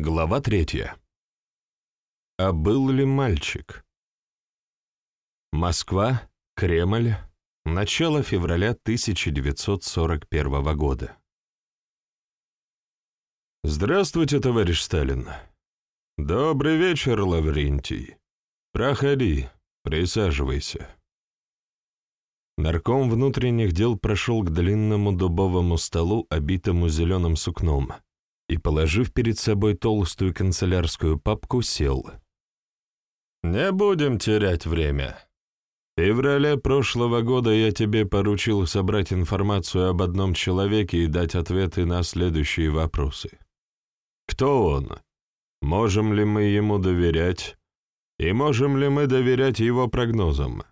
Глава третья. А был ли мальчик? Москва, Кремль, начало февраля 1941 года. Здравствуйте, товарищ Сталин. Добрый вечер, Лаврентий. Проходи, присаживайся. Нарком внутренних дел прошел к длинному дубовому столу, обитому зеленым сукном, и, положив перед собой толстую канцелярскую папку, сел. «Не будем терять время. В феврале прошлого года я тебе поручил собрать информацию об одном человеке и дать ответы на следующие вопросы. Кто он? Можем ли мы ему доверять? И можем ли мы доверять его прогнозам?»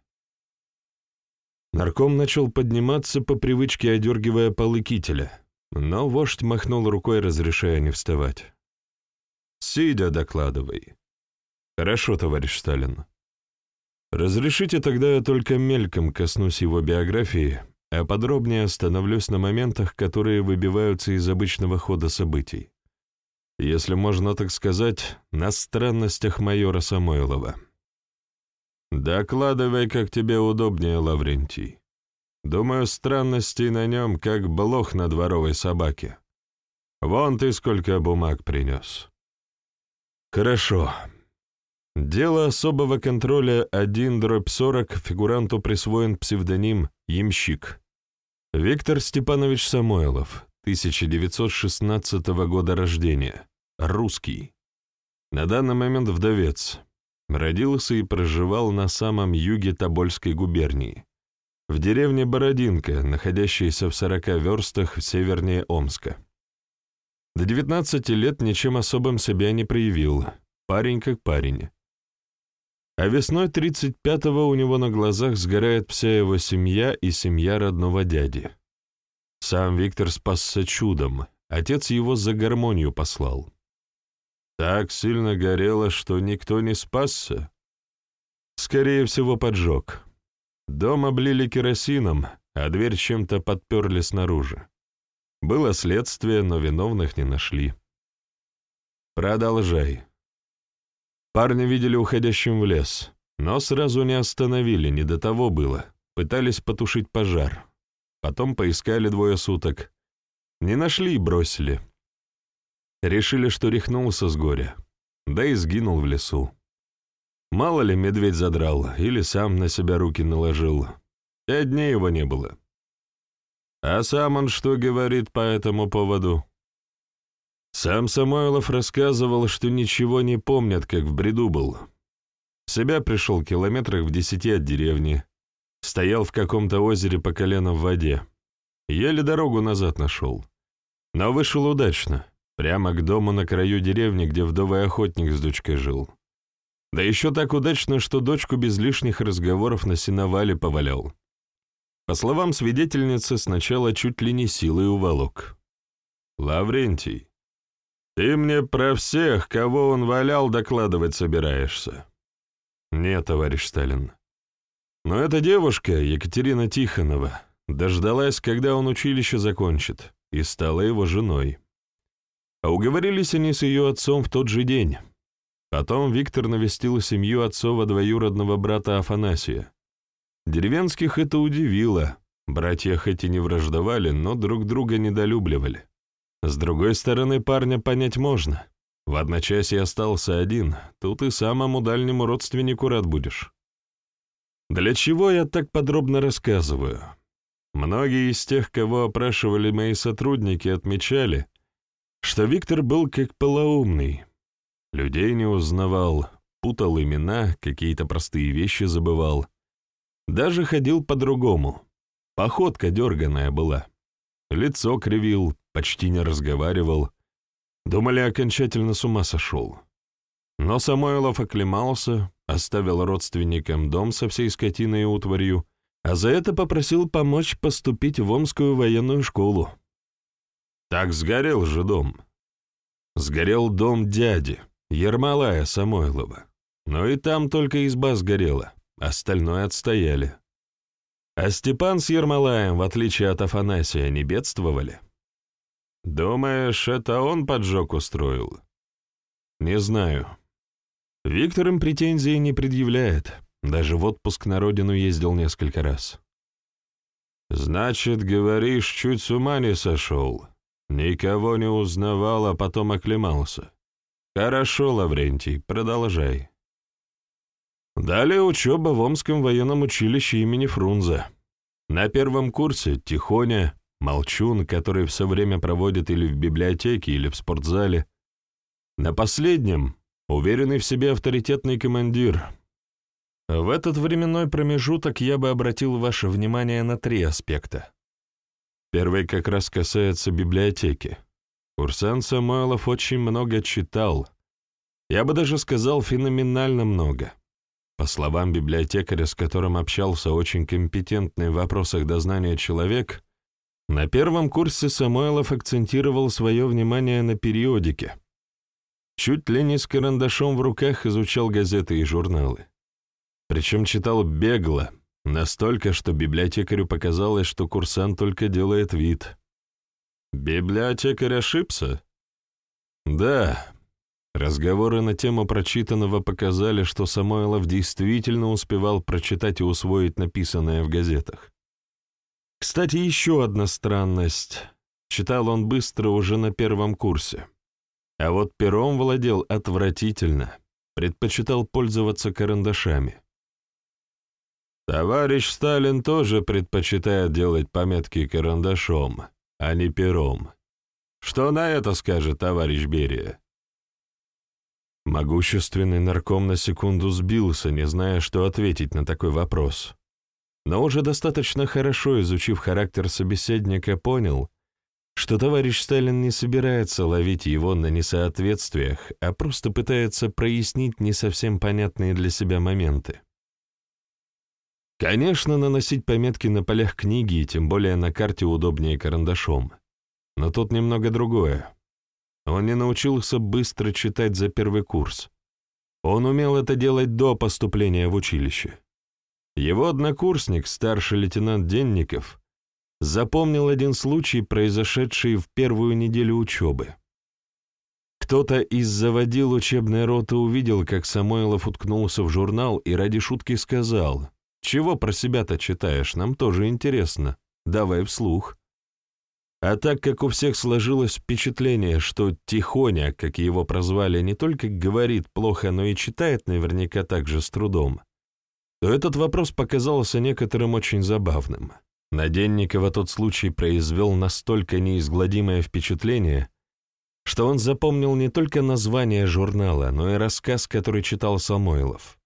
Нарком начал подниматься по привычке, одергивая полы кителя, но вождь махнул рукой, разрешая не вставать. «Сидя, докладывай». «Хорошо, товарищ Сталин. Разрешите тогда я только мельком коснусь его биографии, а подробнее остановлюсь на моментах, которые выбиваются из обычного хода событий. Если можно так сказать, на странностях майора Самойлова». «Докладывай, как тебе удобнее, Лаврентий. Думаю, странностей на нем, как блох на дворовой собаке. Вон ты сколько бумаг принес». «Хорошо. Дело особого контроля 1 дробь 40 фигуранту присвоен псевдоним «Ямщик». Виктор Степанович Самойлов, 1916 года рождения, русский. На данный момент вдовец, Родился и проживал на самом юге Тобольской губернии, в деревне Бородинка, находящейся в 40 верстах севернее Омска. До 19 лет ничем особым себя не проявил, парень как парень. А весной 35-го у него на глазах сгорает вся его семья и семья родного дяди. Сам Виктор спасся чудом, отец его за гармонию послал. Так сильно горело, что никто не спасся? Скорее всего, поджог. Дом облили керосином, а дверь чем-то подперли снаружи. Было следствие, но виновных не нашли. Продолжай. Парня видели уходящим в лес, но сразу не остановили, не до того было. Пытались потушить пожар. Потом поискали двое суток. Не нашли и бросили. Решили, что рехнулся с горя, да и сгинул в лесу. Мало ли медведь задрал или сам на себя руки наложил. Пять дней его не было. А сам он что говорит по этому поводу? Сам Самойлов рассказывал, что ничего не помнят, как в бреду был. В себя пришел километрах в десяти от деревни, стоял в каком-то озере по колено в воде. Еле дорогу назад нашел. Но вышел удачно. Прямо к дому на краю деревни, где вдовый охотник с дочкой жил. Да еще так удачно, что дочку без лишних разговоров на сеновале повалял. По словам свидетельницы, сначала чуть ли не силой уволок. «Лаврентий, ты мне про всех, кого он валял, докладывать собираешься?» «Нет, товарищ Сталин. Но эта девушка, Екатерина Тихонова, дождалась, когда он училище закончит, и стала его женой. А уговорились они с ее отцом в тот же день. Потом Виктор навестил семью отцова двоюродного брата Афанасия. Деревенских это удивило. Братья хоть и не враждовали, но друг друга недолюбливали. С другой стороны, парня понять можно. В одночасье остался один, тут и самому дальнему родственнику рад будешь. Для чего я так подробно рассказываю? Многие из тех, кого опрашивали мои сотрудники, отмечали, что Виктор был как полоумный. Людей не узнавал, путал имена, какие-то простые вещи забывал. Даже ходил по-другому. Походка дерганая была. Лицо кривил, почти не разговаривал. Думали, окончательно с ума сошел. Но Самойлов оклемался, оставил родственникам дом со всей скотиной и утварью, а за это попросил помочь поступить в Омскую военную школу. Так сгорел же дом. Сгорел дом дяди, Ермолая Самойлова. Но и там только изба сгорела, остальное отстояли. А Степан с Ермолаем, в отличие от Афанасия, не бедствовали. Думаешь, это он поджог устроил? Не знаю. Виктор им претензий не предъявляет. Даже в отпуск на родину ездил несколько раз. «Значит, говоришь, чуть с ума не сошел. Никого не узнавал, а потом оклемался. Хорошо, Лаврентий, продолжай». Далее учеба в Омском военном училище имени Фрунзе. На первом курсе Тихоня, Молчун, который все время проводит или в библиотеке, или в спортзале. На последнем — уверенный в себе авторитетный командир. В этот временной промежуток я бы обратил ваше внимание на три аспекта. Первый как раз касается библиотеки. Курсант Самойлов очень много читал. Я бы даже сказал, феноменально много. По словам библиотекаря, с которым общался очень компетентный в вопросах дознания человек, на первом курсе Самойлов акцентировал свое внимание на периодике. Чуть ли не с карандашом в руках изучал газеты и журналы. Причем читал бегло, настолько, что библиотекарю показалось, что курсант только делает вид. Библиотекарь ошибся? Да, Разговоры на тему прочитанного показали, что Самойлов действительно успевал прочитать и усвоить написанное в газетах. Кстати, еще одна странность. Читал он быстро уже на первом курсе. А вот пером владел отвратительно, предпочитал пользоваться карандашами. Товарищ Сталин тоже предпочитает делать пометки карандашом, а не пером. Что на это скажет товарищ Берия? Могущественный нарком на секунду сбился, не зная, что ответить на такой вопрос. Но уже достаточно хорошо изучив характер собеседника, понял, что товарищ Сталин не собирается ловить его на несоответствиях, а просто пытается прояснить не совсем понятные для себя моменты. Конечно, наносить пометки на полях книги и тем более на карте удобнее карандашом. Но тут немного другое. Он не научился быстро читать за первый курс. Он умел это делать до поступления в училище. Его однокурсник, старший лейтенант Денников, запомнил один случай, произошедший в первую неделю учебы. Кто-то из заводил учебной роты увидел, как Самойлов уткнулся в журнал и ради шутки сказал, «Чего про себя-то читаешь? Нам тоже интересно. Давай вслух». А так как у всех сложилось впечатление, что Тихоня, как его прозвали, не только говорит плохо, но и читает наверняка так же с трудом, то этот вопрос показался некоторым очень забавным. На Денникова тот случай произвел настолько неизгладимое впечатление, что он запомнил не только название журнала, но и рассказ, который читал Самойлов.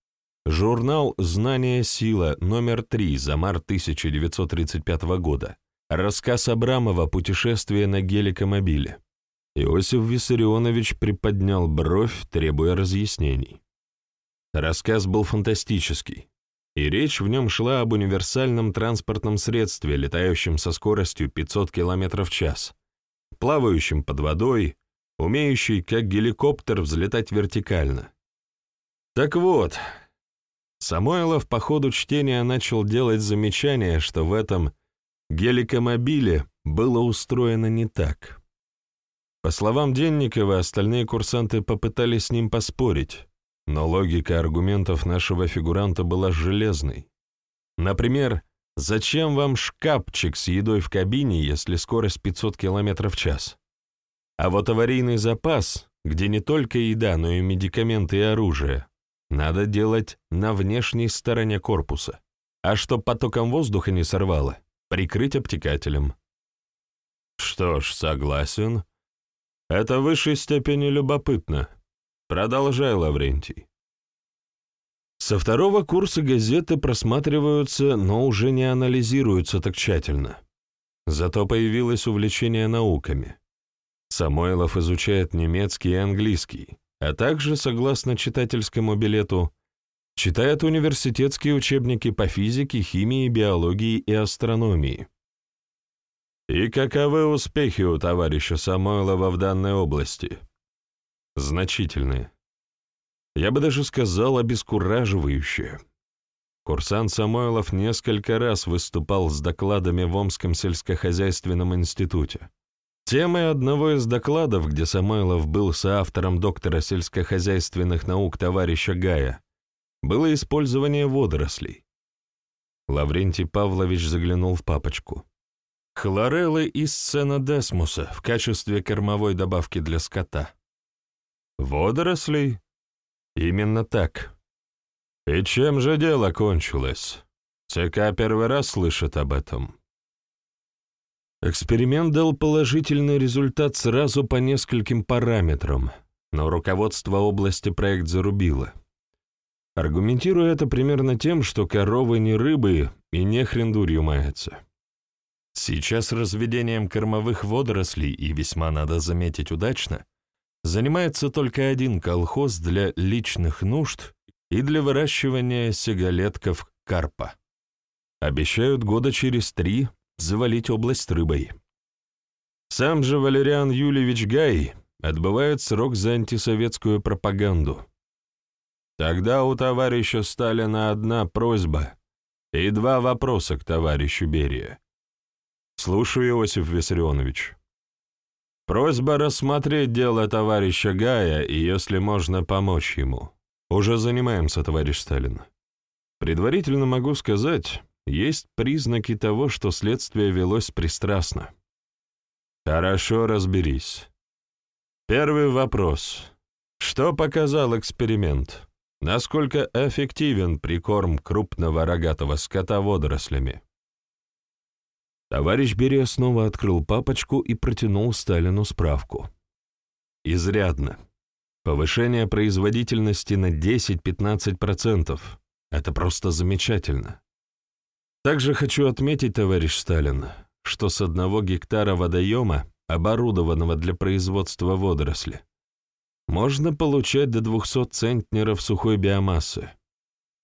Журнал «Знание сила» номер 3 за март 1935 года Рассказ Абрамова «Путешествие на геликомобиле». Иосиф Виссарионович приподнял бровь, требуя разъяснений. Рассказ был фантастический, и речь в нем шла об универсальном транспортном средстве, летающем со скоростью 500 км в час, плавающем под водой, умеющий, как геликоптер, взлетать вертикально. Так вот, Самойлов по ходу чтения начал делать замечание, что в этом геликомобиле было устроено не так. По словам Денникова, остальные курсанты попытались с ним поспорить, но логика аргументов нашего фигуранта была железной. Например, зачем вам шкафчик с едой в кабине, если скорость 500 км в час? А вот аварийный запас, где не только еда, но и медикаменты и оружие, надо делать на внешней стороне корпуса. А чтоб потоком воздуха не сорвало, прикрыть обтекателем. Что ж, согласен. Это в высшей степени любопытно. Продолжай, Лаврентий. Со второго курса газеты просматриваются, но уже не анализируются так тщательно. Зато появилось увлечение науками. Самойлов изучает немецкий и английский, а также, согласно читательскому билету, Читает университетские учебники по физике, химии, биологии и астрономии. И каковы успехи у товарища Самойлова в данной области? Значительные. Я бы даже сказал, обескураживающие. Курсант Самойлов несколько раз выступал с докладами в Омском сельскохозяйственном институте. Темой одного из докладов, где Самойлов был соавтором доктора сельскохозяйственных наук товарища Гая, было использование водорослей. Лаврентий Павлович заглянул в папочку. Хлореллы из сценодесмуса в качестве кормовой добавки для скота. Водорослей? Именно так. И чем же дело кончилось? ЦК первый раз слышит об этом. Эксперимент дал положительный результат сразу по нескольким параметрам, но руководство области проект зарубило. Аргументируя это примерно тем, что коровы не рыбы и не хрен дурью мается. Сейчас разведением кормовых водорослей, и весьма надо заметить удачно, занимается только один колхоз для личных нужд и для выращивания сигалетков карпа. Обещают года через три завалить область рыбой. Сам же Валериан Юльевич Гай отбывает срок за антисоветскую пропаганду. Тогда у товарища Сталина одна просьба и два вопроса к товарищу Берия. Слушаю, Иосиф Виссарионович. Просьба рассмотреть дело товарища Гая и, если можно, помочь ему. Уже занимаемся, товарищ Сталин. Предварительно могу сказать, есть признаки того, что следствие велось пристрастно. Хорошо, разберись. Первый вопрос. Что показал эксперимент? Насколько эффективен прикорм крупного рогатого скота водорослями? Товарищ Берия снова открыл папочку и протянул Сталину справку. Изрядно. Повышение производительности на 10-15%. Это просто замечательно. Также хочу отметить, товарищ Сталин, что с одного гектара водоема, оборудованного для производства водоросли, можно получать до 200 центнеров сухой биомассы.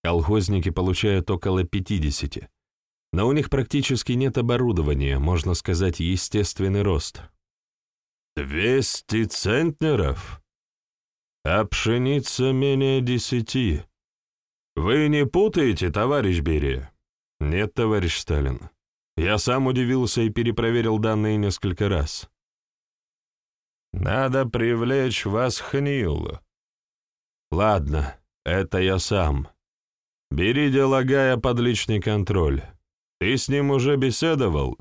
Колхозники получают около 50, но у них практически нет оборудования, можно сказать, естественный рост. 200 центнеров? А пшеница менее десяти. Вы не путаете, товарищ Берия? «Нет, товарищ Сталин. Я сам удивился и перепроверил данные несколько раз». «Надо привлечь вас Хнилу». «Ладно, это я сам. Бери Делагая под личный контроль. Ты с ним уже беседовал?»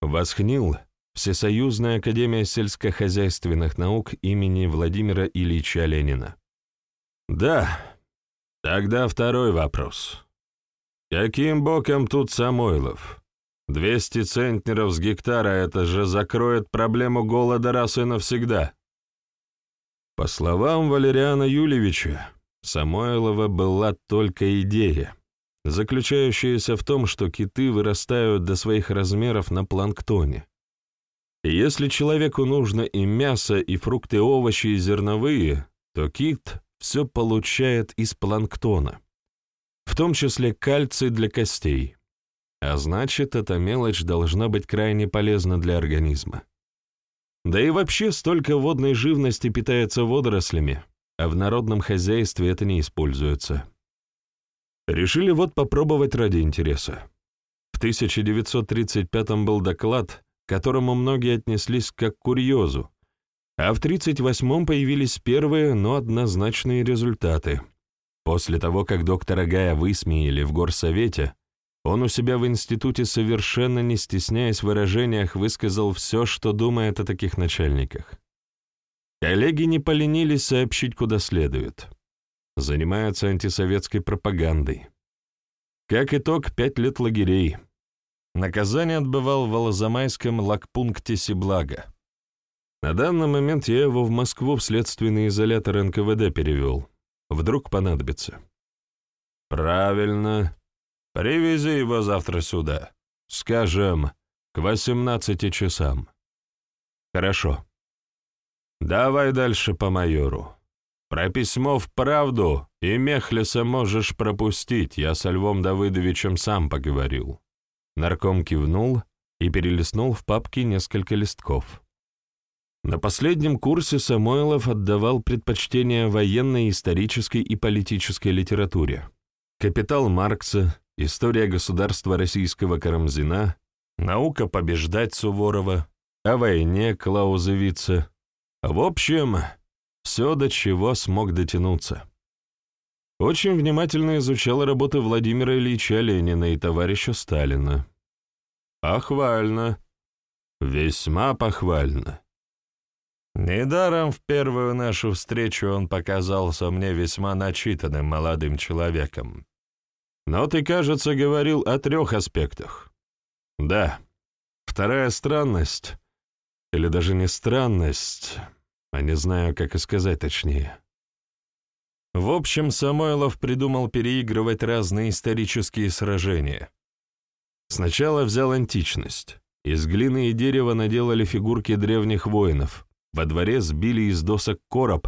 Восхнил Всесоюзная академия сельскохозяйственных наук имени Владимира Ильича Ленина. «Да. Тогда второй вопрос. Каким боком тут Самойлов? 200 центнеров с гектара — это же закроет проблему голода раз и навсегда. По словам Валериана Юлевича, Самойлова была только идея, заключающаяся в том, что киты вырастают до своих размеров на планктоне. И если человеку нужно и мясо, и фрукты, овощи, и зерновые, то кит все получает из планктона в том числе кальций для костей. А значит, эта мелочь должна быть крайне полезна для организма. Да и вообще столько водной живности питается водорослями, а в народном хозяйстве это не используется. Решили вот попробовать ради интереса. В 1935 был доклад, к которому многие отнеслись как к курьезу, а в 1938 появились первые, но однозначные результаты — После того, как доктора Гая высмеяли в горсовете, он у себя в институте, совершенно не стесняясь в выражениях, высказал все, что думает о таких начальниках. Коллеги не поленились сообщить, куда следует. Занимаются антисоветской пропагандой. Как итог, пять лет лагерей. Наказание отбывал в Алазамайском лагпункте Сиблага. На данный момент я его в Москву в следственный изолятор НКВД перевел. Вдруг понадобится. Правильно. Привези его завтра сюда. Скажем, к восемнадцати часам. Хорошо. Давай дальше по майору. Про письмо в правду и Мехлиса можешь пропустить, я со Львом Давыдовичем сам поговорил. Нарком кивнул и перелистнул в папке несколько листков. На последнем курсе Самойлов отдавал предпочтение военной, исторической и политической литературе. «Капитал Маркса», «История государства российского Карамзина», «Наука побеждать» Суворова, о войне клаузовице. В общем, все, до чего смог дотянуться. Очень внимательно изучал работы Владимира Ильича Ленина и товарища Сталина. Похвально. Весьма похвально. Недаром в первую нашу встречу он показался мне весьма начитанным молодым человеком. Но ты, кажется, говорил о трех аспектах. Да. Вторая странность, или даже не странность, а не знаю, как и сказать точнее. В общем, Самойлов придумал переигрывать разные исторические сражения. Сначала взял античность. Из глины и дерева наделали фигурки древних воинов. Во дворе сбили из досок короб,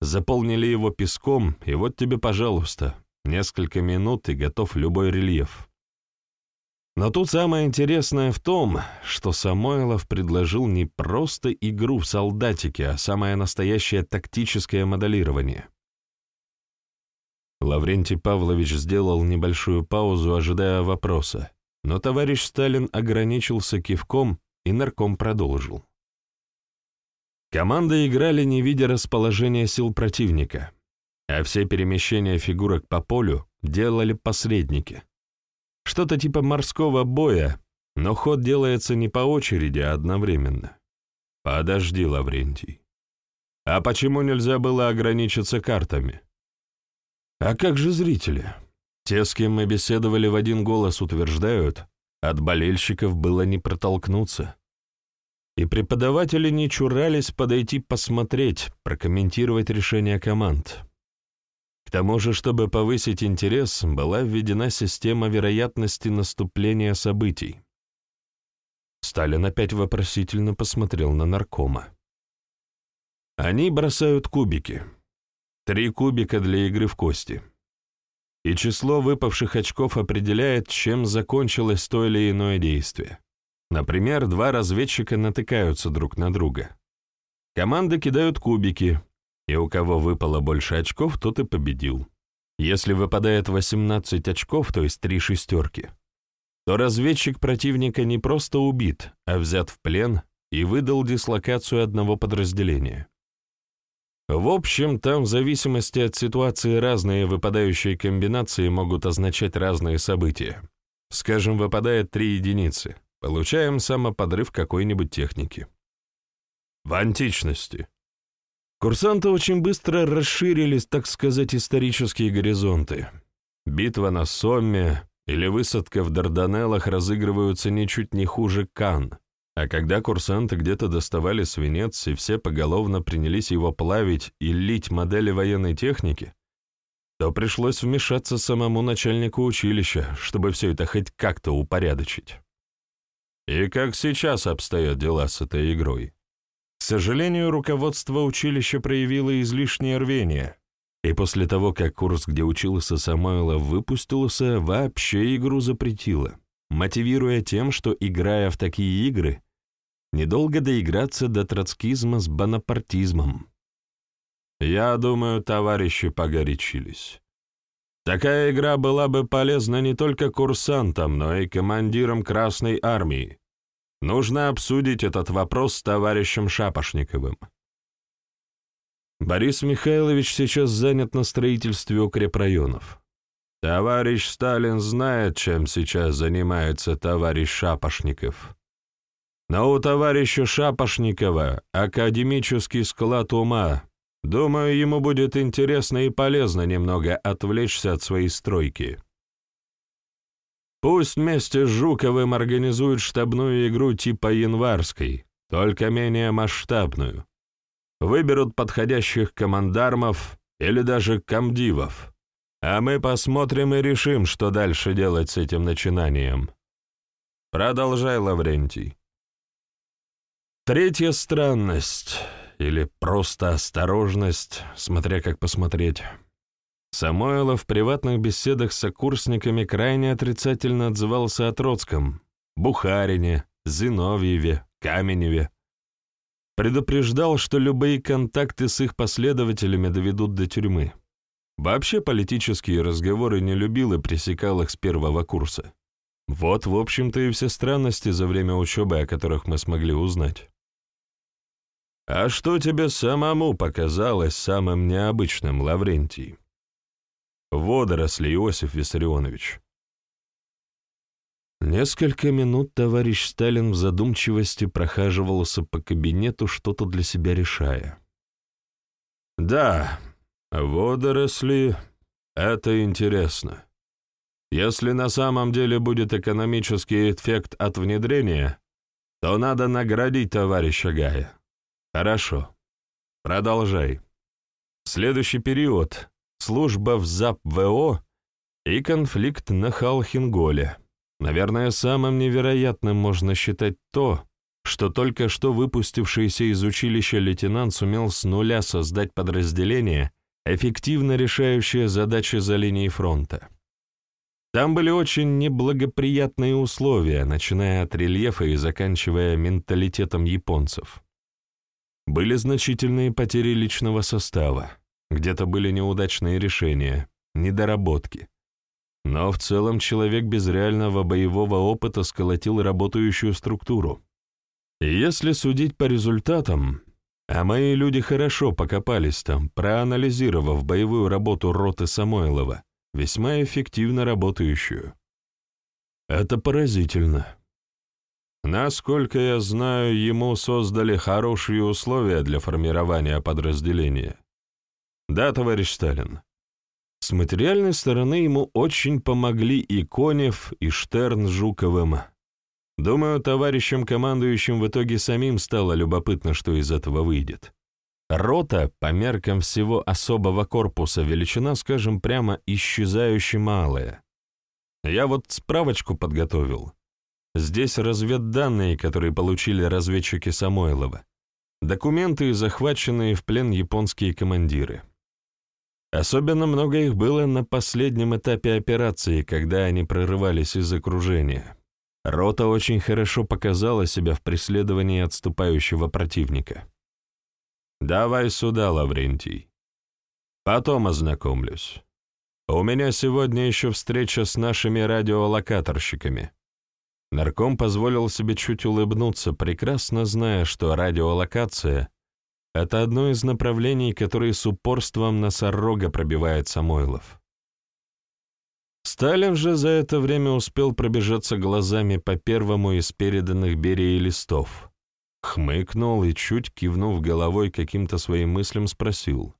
заполнили его песком, и вот тебе, пожалуйста, несколько минут и готов любой рельеф. Но тут самое интересное в том, что Самойлов предложил не просто игру в солдатики, а самое настоящее тактическое моделирование. Лаврентий Павлович сделал небольшую паузу, ожидая вопроса, но товарищ Сталин ограничился кивком, и нарком продолжил. Команды играли, не видя расположения сил противника, а все перемещения фигурок по полю делали посредники. Что-то типа морского боя, но ход делается не по очереди, а одновременно. Подожди, Лаврентий. А почему нельзя было ограничиться картами? А как же зрители? Те, с кем мы беседовали в один голос, утверждают, от болельщиков было не протолкнуться. И преподаватели не чурались подойти посмотреть, прокомментировать решения команд. К тому же, чтобы повысить интерес, была введена система вероятности наступления событий. Сталин опять вопросительно посмотрел на наркома. Они бросают кубики. Три кубика для игры в кости. И число выпавших очков определяет, чем закончилось то или иное действие. Например, два разведчика натыкаются друг на друга. Команды кидают кубики, и у кого выпало больше очков, тот и победил. Если выпадает 18 очков, то есть три шестерки, то разведчик противника не просто убит, а взят в плен и выдал дислокацию одного подразделения. В общем, там в зависимости от ситуации разные выпадающие комбинации могут означать разные события. Скажем, выпадает три единицы. Получаем самоподрыв какой-нибудь техники. В античности. Курсанты очень быстро расширились, так сказать, исторические горизонты. Битва на Сомме или высадка в Дарданеллах разыгрываются ничуть не хуже Кан, а когда курсанты где-то доставали свинец и все поголовно принялись его плавить и лить модели военной техники, то пришлось вмешаться самому начальнику училища, чтобы все это хоть как-то упорядочить. И как сейчас обстоят дела с этой игрой? К сожалению, руководство училища проявило излишнее рвение, и после того, как курс, где учился Самойлов, выпустился, вообще игру запретило мотивируя тем, что, играя в такие игры, недолго доиграться до троцкизма с бонапартизмом. Я думаю, товарищи погорячились. Такая игра была бы полезна не только курсантам, но и командирам Красной Армии. Нужно обсудить этот вопрос с товарищем Шапошниковым. Борис Михайлович сейчас занят на строительстве укрепрайонов. Товарищ Сталин знает, чем сейчас занимается товарищ Шапошников. Но у товарища Шапошникова академический склад ума. Думаю, ему будет интересно и полезно немного отвлечься от своей стройки. Пусть вместе с Жуковым организуют штабную игру типа январской, только менее масштабную. Выберут подходящих командармов или даже комдивов. А мы посмотрим и решим, что дальше делать с этим начинанием. Продолжай, Лаврентий. Третья странность, или просто осторожность, смотря как посмотреть. Самойлов в приватных беседах с сокурсниками крайне отрицательно отзывался о Троцком, Бухарине, Зиновьеве, Каменеве. Предупреждал, что любые контакты с их последователями доведут до тюрьмы. Вообще политические разговоры не любил и пресекал их с первого курса. Вот, в общем-то, и все странности за время учебы, о которых мы смогли узнать. А что тебе самому показалось самым необычным, Лаврентий? Водоросли, Иосиф Виссарионович. Несколько минут товарищ Сталин в задумчивости прохаживался по кабинету, что-то для себя решая. «Да, водоросли — это интересно. Если на самом деле будет экономический эффект от внедрения, то надо наградить товарища Гая. Хорошо. Продолжай. Следующий период — служба в ЗАП-ВО и конфликт на Халхинголе. Наверное, самым невероятным можно считать то, что только что выпустившийся из училища лейтенант сумел с нуля создать подразделение, эффективно решающее задачи за линией фронта. Там были очень неблагоприятные условия, начиная от рельефа и заканчивая менталитетом японцев. Были значительные потери личного состава, где-то были неудачные решения, недоработки. Но в целом человек без реального боевого опыта сколотил работающую структуру. И если судить по результатам, а мои люди хорошо покопались там, проанализировав боевую работу роты Самойлова, весьма эффективно работающую. Это поразительно. Насколько я знаю, ему создали хорошие условия для формирования подразделения. Да, товарищ Сталин, с материальной стороны ему очень помогли и Конев, и Штерн с Жуковым. Думаю, товарищам командующим в итоге самим стало любопытно, что из этого выйдет. Рота, по меркам всего особого корпуса, величина, скажем прямо, исчезающе малая. Я вот справочку подготовил. Здесь разведданные, которые получили разведчики Самойлова. Документы, захваченные в плен японские командиры. Особенно много их было на последнем этапе операции, когда они прорывались из окружения. Рота очень хорошо показала себя в преследовании отступающего противника. «Давай сюда, Лаврентий. Потом ознакомлюсь. У меня сегодня еще встреча с нашими радиолокаторщиками». Нарком позволил себе чуть улыбнуться, прекрасно зная, что радиолокация это одно из направлений, которые с упорством носорога пробивает Самойлов. Сталин же за это время успел пробежаться глазами по первому из переданных Берии листов. Хмыкнул и, чуть кивнув головой каким-то своим мыслям, спросил.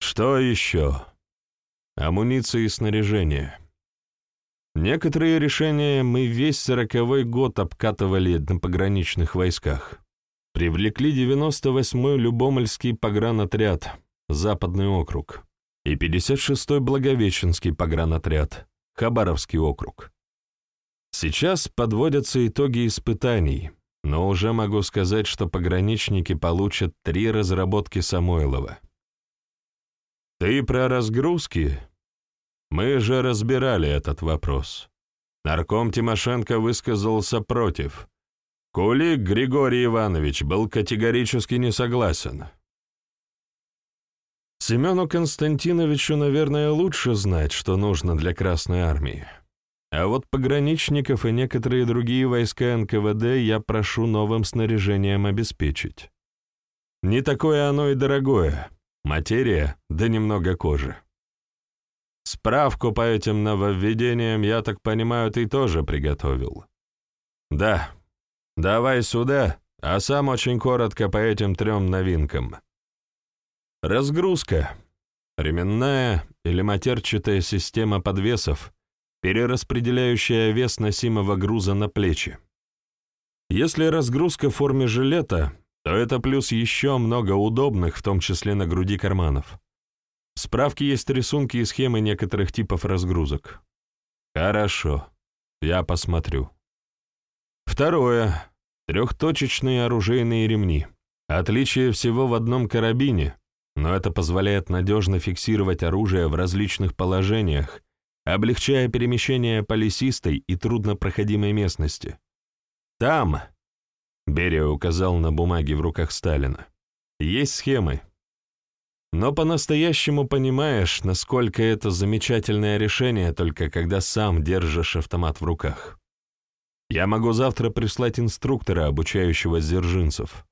«Что еще?» «Амуниция и снаряжение». Некоторые решения мы весь сороковой год обкатывали на пограничных войсках привлекли 98-й Любомльский погранотряд, Западный округ, и 56-й Благовещенский погранотряд, Хабаровский округ. Сейчас подводятся итоги испытаний, но уже могу сказать, что пограничники получат три разработки Самойлова. Ты про разгрузки? Мы же разбирали этот вопрос. Нарком Тимошенко высказался против, Кулик Григорий Иванович был категорически не согласен. Семену Константиновичу, наверное, лучше знать, что нужно для Красной Армии. А вот пограничников и некоторые другие войска НКВД я прошу новым снаряжением обеспечить. Не такое оно и дорогое. Материя, да немного кожи. Справку по этим нововведениям, я так понимаю, ты тоже приготовил. Да, Давай сюда, а сам очень коротко по этим трем новинкам. Разгрузка. Ременная или матерчатая система подвесов, перераспределяющая вес носимого груза на плечи. Если разгрузка в форме жилета, то это плюс еще много удобных, в том числе на груди карманов. В справке есть рисунки и схемы некоторых типов разгрузок. Хорошо, я посмотрю. Второе. Трехточечные оружейные ремни. Отличие всего в одном карабине, но это позволяет надежно фиксировать оружие в различных положениях, облегчая перемещение по лесистой и труднопроходимой местности. Там, Берия указал на бумаге в руках Сталина, есть схемы. Но по-настоящему понимаешь, насколько это замечательное решение, только когда сам держишь автомат в руках. Я могу завтра прислать инструктора, обучающего дзержинцев.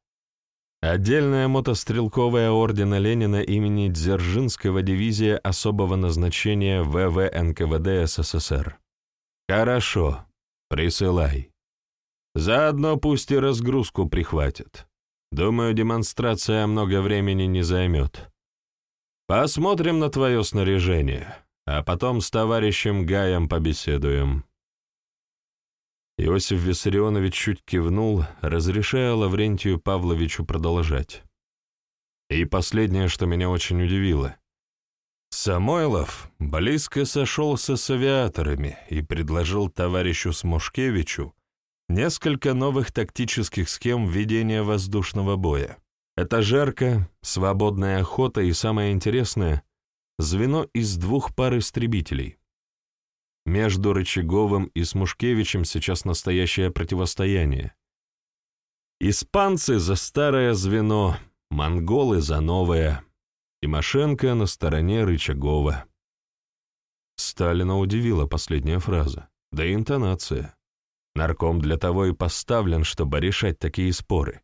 Отдельная мотострелковая ордена Ленина имени Дзержинского дивизия особого назначения ВВ НКВД СССР. Хорошо, присылай. Заодно пусть и разгрузку прихватит. Думаю, демонстрация много времени не займет. Посмотрим на твое снаряжение, а потом с товарищем Гаем побеседуем. Иосиф Виссарионович чуть кивнул, разрешая Лаврентию Павловичу продолжать. И последнее, что меня очень удивило. Самойлов близко сошелся с авиаторами и предложил товарищу Смушкевичу несколько новых тактических схем ведения воздушного боя. Это жарко, свободная охота и, самое интересное, звено из двух пар истребителей. Между Рычаговым и Смушкевичем сейчас настоящее противостояние. Испанцы за старое звено, монголы за новое. Тимошенко на стороне Рычагова. Сталина удивила последняя фраза, да и интонация. Нарком для того и поставлен, чтобы решать такие споры.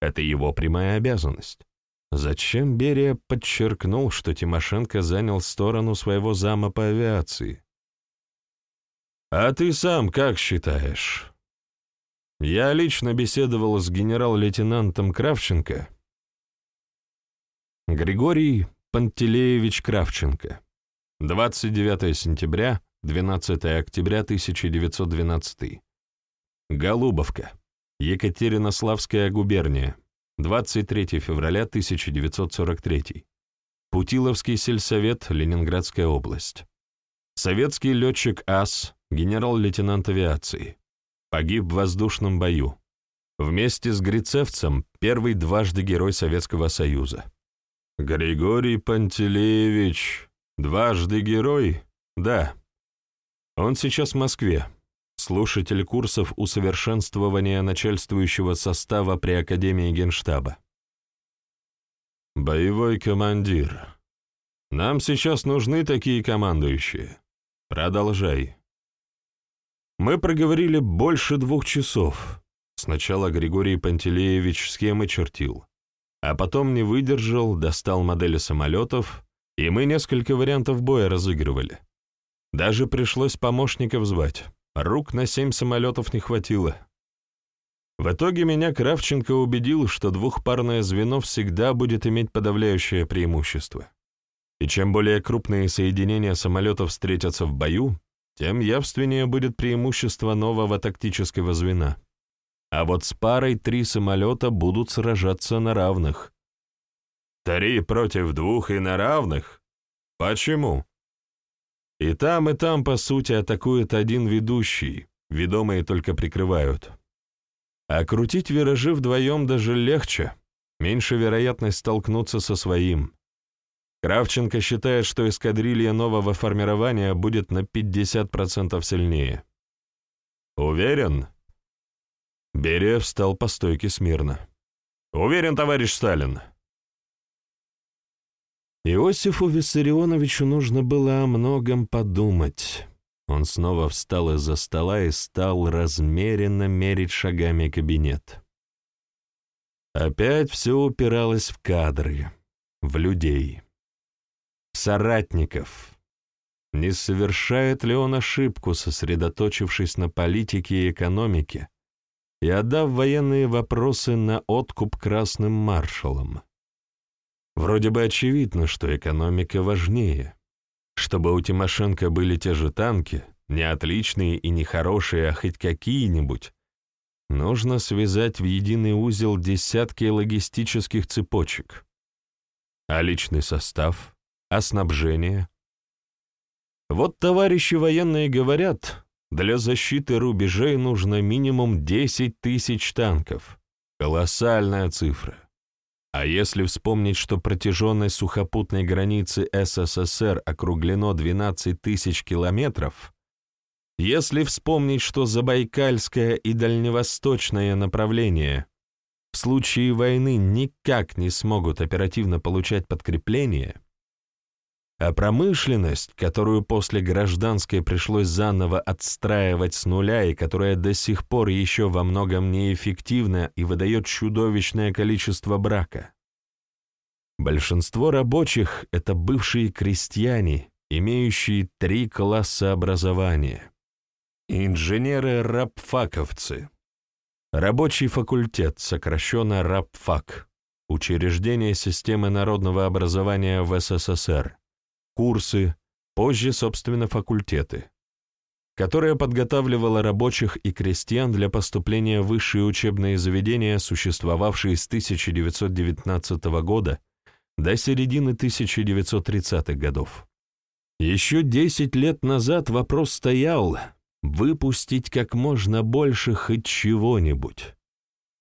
Это его прямая обязанность. Зачем Берия подчеркнул, что Тимошенко занял сторону своего зама по авиации? «А ты сам как считаешь?» Я лично беседовал с генерал-лейтенантом Кравченко. Григорий Пантелеевич Кравченко. 29 сентября, 12 октября 1912. Голубовка. Екатеринославская губерния. 23 февраля 1943. Путиловский сельсовет, Ленинградская область. Советский летчик АС, генерал-лейтенант авиации. Погиб в воздушном бою. Вместе с Грицевцем первый дважды Герой Советского Союза. Григорий Пантелеевич, дважды герой? Да. Он сейчас в Москве. Слушатель курсов усовершенствования начальствующего состава при Академии Генштаба. Боевой командир. Нам сейчас нужны такие командующие. Продолжай. Мы проговорили больше двух часов. Сначала Григорий Пантелеевич схемы чертил, а потом не выдержал, достал модели самолетов, и мы несколько вариантов боя разыгрывали. Даже пришлось помощников звать. Рук на семь самолетов не хватило. В итоге меня Кравченко убедил, что двухпарное звено всегда будет иметь подавляющее преимущество. И чем более крупные соединения самолетов встретятся в бою, тем явственнее будет преимущество нового тактического звена. А вот с парой три самолета будут сражаться на равных. Три против двух и на равных? Почему? И там, и там, по сути, атакует один ведущий, ведомые только прикрывают. А крутить виражи вдвоем даже легче, меньше вероятность столкнуться со своим. Кравченко считает, что эскадрилья нового формирования будет на 50% сильнее. Уверен? Берия встал по стойке смирно. Уверен, товарищ Сталин. Иосифу Виссарионовичу нужно было о многом подумать. Он снова встал из-за стола и стал размеренно мерить шагами кабинет. Опять все упиралось в кадры, в людей соратников. Не совершает ли он ошибку, сосредоточившись на политике и экономике и отдав военные вопросы на откуп красным маршалам? Вроде бы очевидно, что экономика важнее. Чтобы у Тимошенко были те же танки, не отличные и не хорошие, а хоть какие-нибудь, нужно связать в единый узел десятки логистических цепочек. А личный состав — а снабжение? Вот товарищи военные говорят, для защиты рубежей нужно минимум 10 тысяч танков. Колоссальная цифра. А если вспомнить, что протяженность сухопутной границы СССР округлено 12 тысяч километров, если вспомнить, что Забайкальское и Дальневосточное направление в случае войны никак не смогут оперативно получать подкрепление, а промышленность, которую после гражданской пришлось заново отстраивать с нуля и которая до сих пор еще во многом неэффективна и выдает чудовищное количество брака. Большинство рабочих — это бывшие крестьяне, имеющие три класса образования. Инженеры-рабфаковцы. Рабочий факультет, сокращенно рабфак. Учреждение системы народного образования в СССР курсы, позже, собственно, факультеты, которая подготавливала рабочих и крестьян для поступления в высшие учебные заведения, существовавшие с 1919 года до середины 1930-х годов. Еще 10 лет назад вопрос стоял выпустить как можно больше хоть чего-нибудь.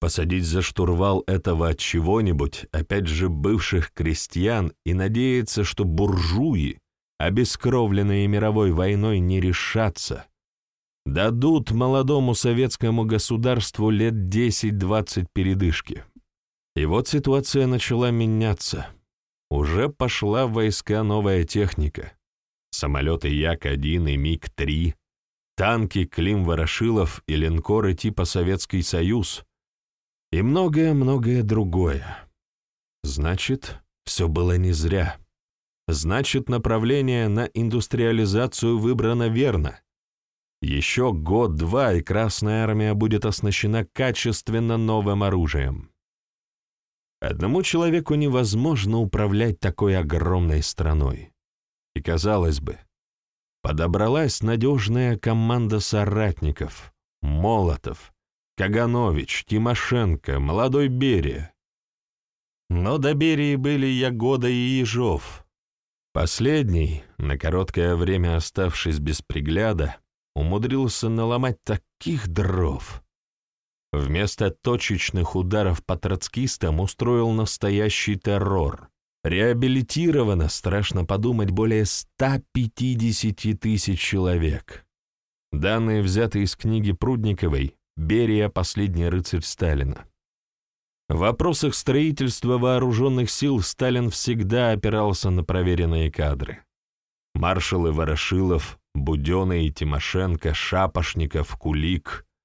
Посадить за штурвал этого чего-нибудь, опять же бывших крестьян, и надеяться, что буржуи, обескровленные мировой войной, не решатся. Дадут молодому советскому государству лет 10-20 передышки. И вот ситуация начала меняться. Уже пошла в войска новая техника. Самолеты Як-1 и МиГ-3, танки Клим-Ворошилов и линкоры типа Советский Союз — и многое-многое другое. Значит, все было не зря. Значит, направление на индустриализацию выбрано верно. Еще год-два, и Красная Армия будет оснащена качественно новым оружием. Одному человеку невозможно управлять такой огромной страной. И, казалось бы, подобралась надежная команда соратников, Молотов, Каганович, Тимошенко, молодой Берия. Но до Берии были Ягода и Ежов. Последний, на короткое время оставшись без пригляда, умудрился наломать таких дров. Вместо точечных ударов по троцкистам устроил настоящий террор. Реабилитировано, страшно подумать, более 150 тысяч человек. Данные взяты из книги Прудниковой Берия — последний рыцарь Сталина. В вопросах строительства вооруженных сил Сталин всегда опирался на проверенные кадры. Маршалы Ворошилов, Буденный, Тимошенко, Шапошников, Кулик —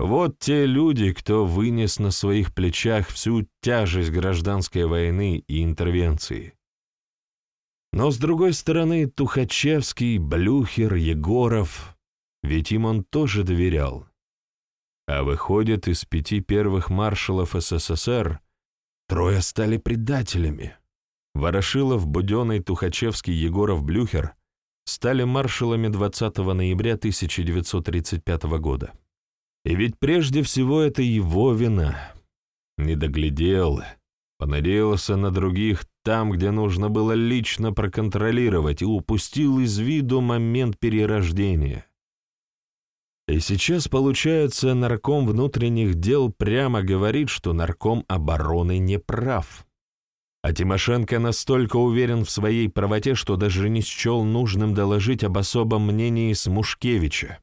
вот те люди, кто вынес на своих плечах всю тяжесть гражданской войны и интервенции. Но, с другой стороны, Тухачевский, Блюхер, Егоров, ведь им он тоже доверял. А выходит, из пяти первых маршалов СССР трое стали предателями. Ворошилов, Буденный, Тухачевский, Егоров, Блюхер стали маршалами 20 ноября 1935 года. И ведь прежде всего это его вина. Не доглядел, понадеялся на других там, где нужно было лично проконтролировать, и упустил из виду момент перерождения. И сейчас, получается, нарком внутренних дел прямо говорит, что нарком обороны не прав. А Тимошенко настолько уверен в своей правоте, что даже не счел нужным доложить об особом мнении Смушкевича.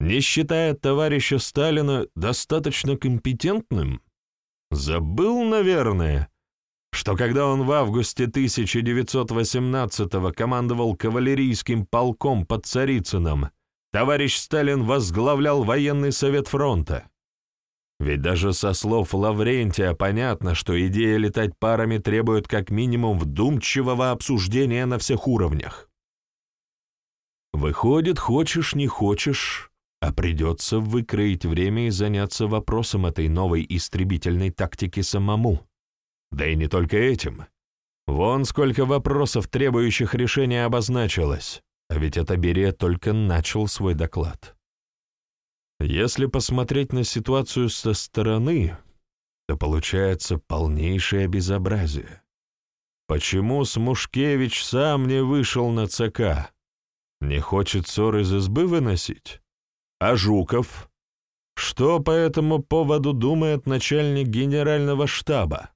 Не считая товарища Сталина достаточно компетентным? Забыл, наверное, что когда он в августе 1918-го командовал кавалерийским полком под Царицыном, товарищ Сталин возглавлял военный совет фронта. Ведь даже со слов Лаврентия понятно, что идея летать парами требует как минимум вдумчивого обсуждения на всех уровнях. Выходит, хочешь, не хочешь, а придется выкроить время и заняться вопросом этой новой истребительной тактики самому. Да и не только этим. Вон сколько вопросов, требующих решения, обозначилось. А ведь это Берия только начал свой доклад. Если посмотреть на ситуацию со стороны, то получается полнейшее безобразие. Почему Смушкевич сам не вышел на ЦК? Не хочет ссор из избы выносить? А Жуков? Что по этому поводу думает начальник генерального штаба?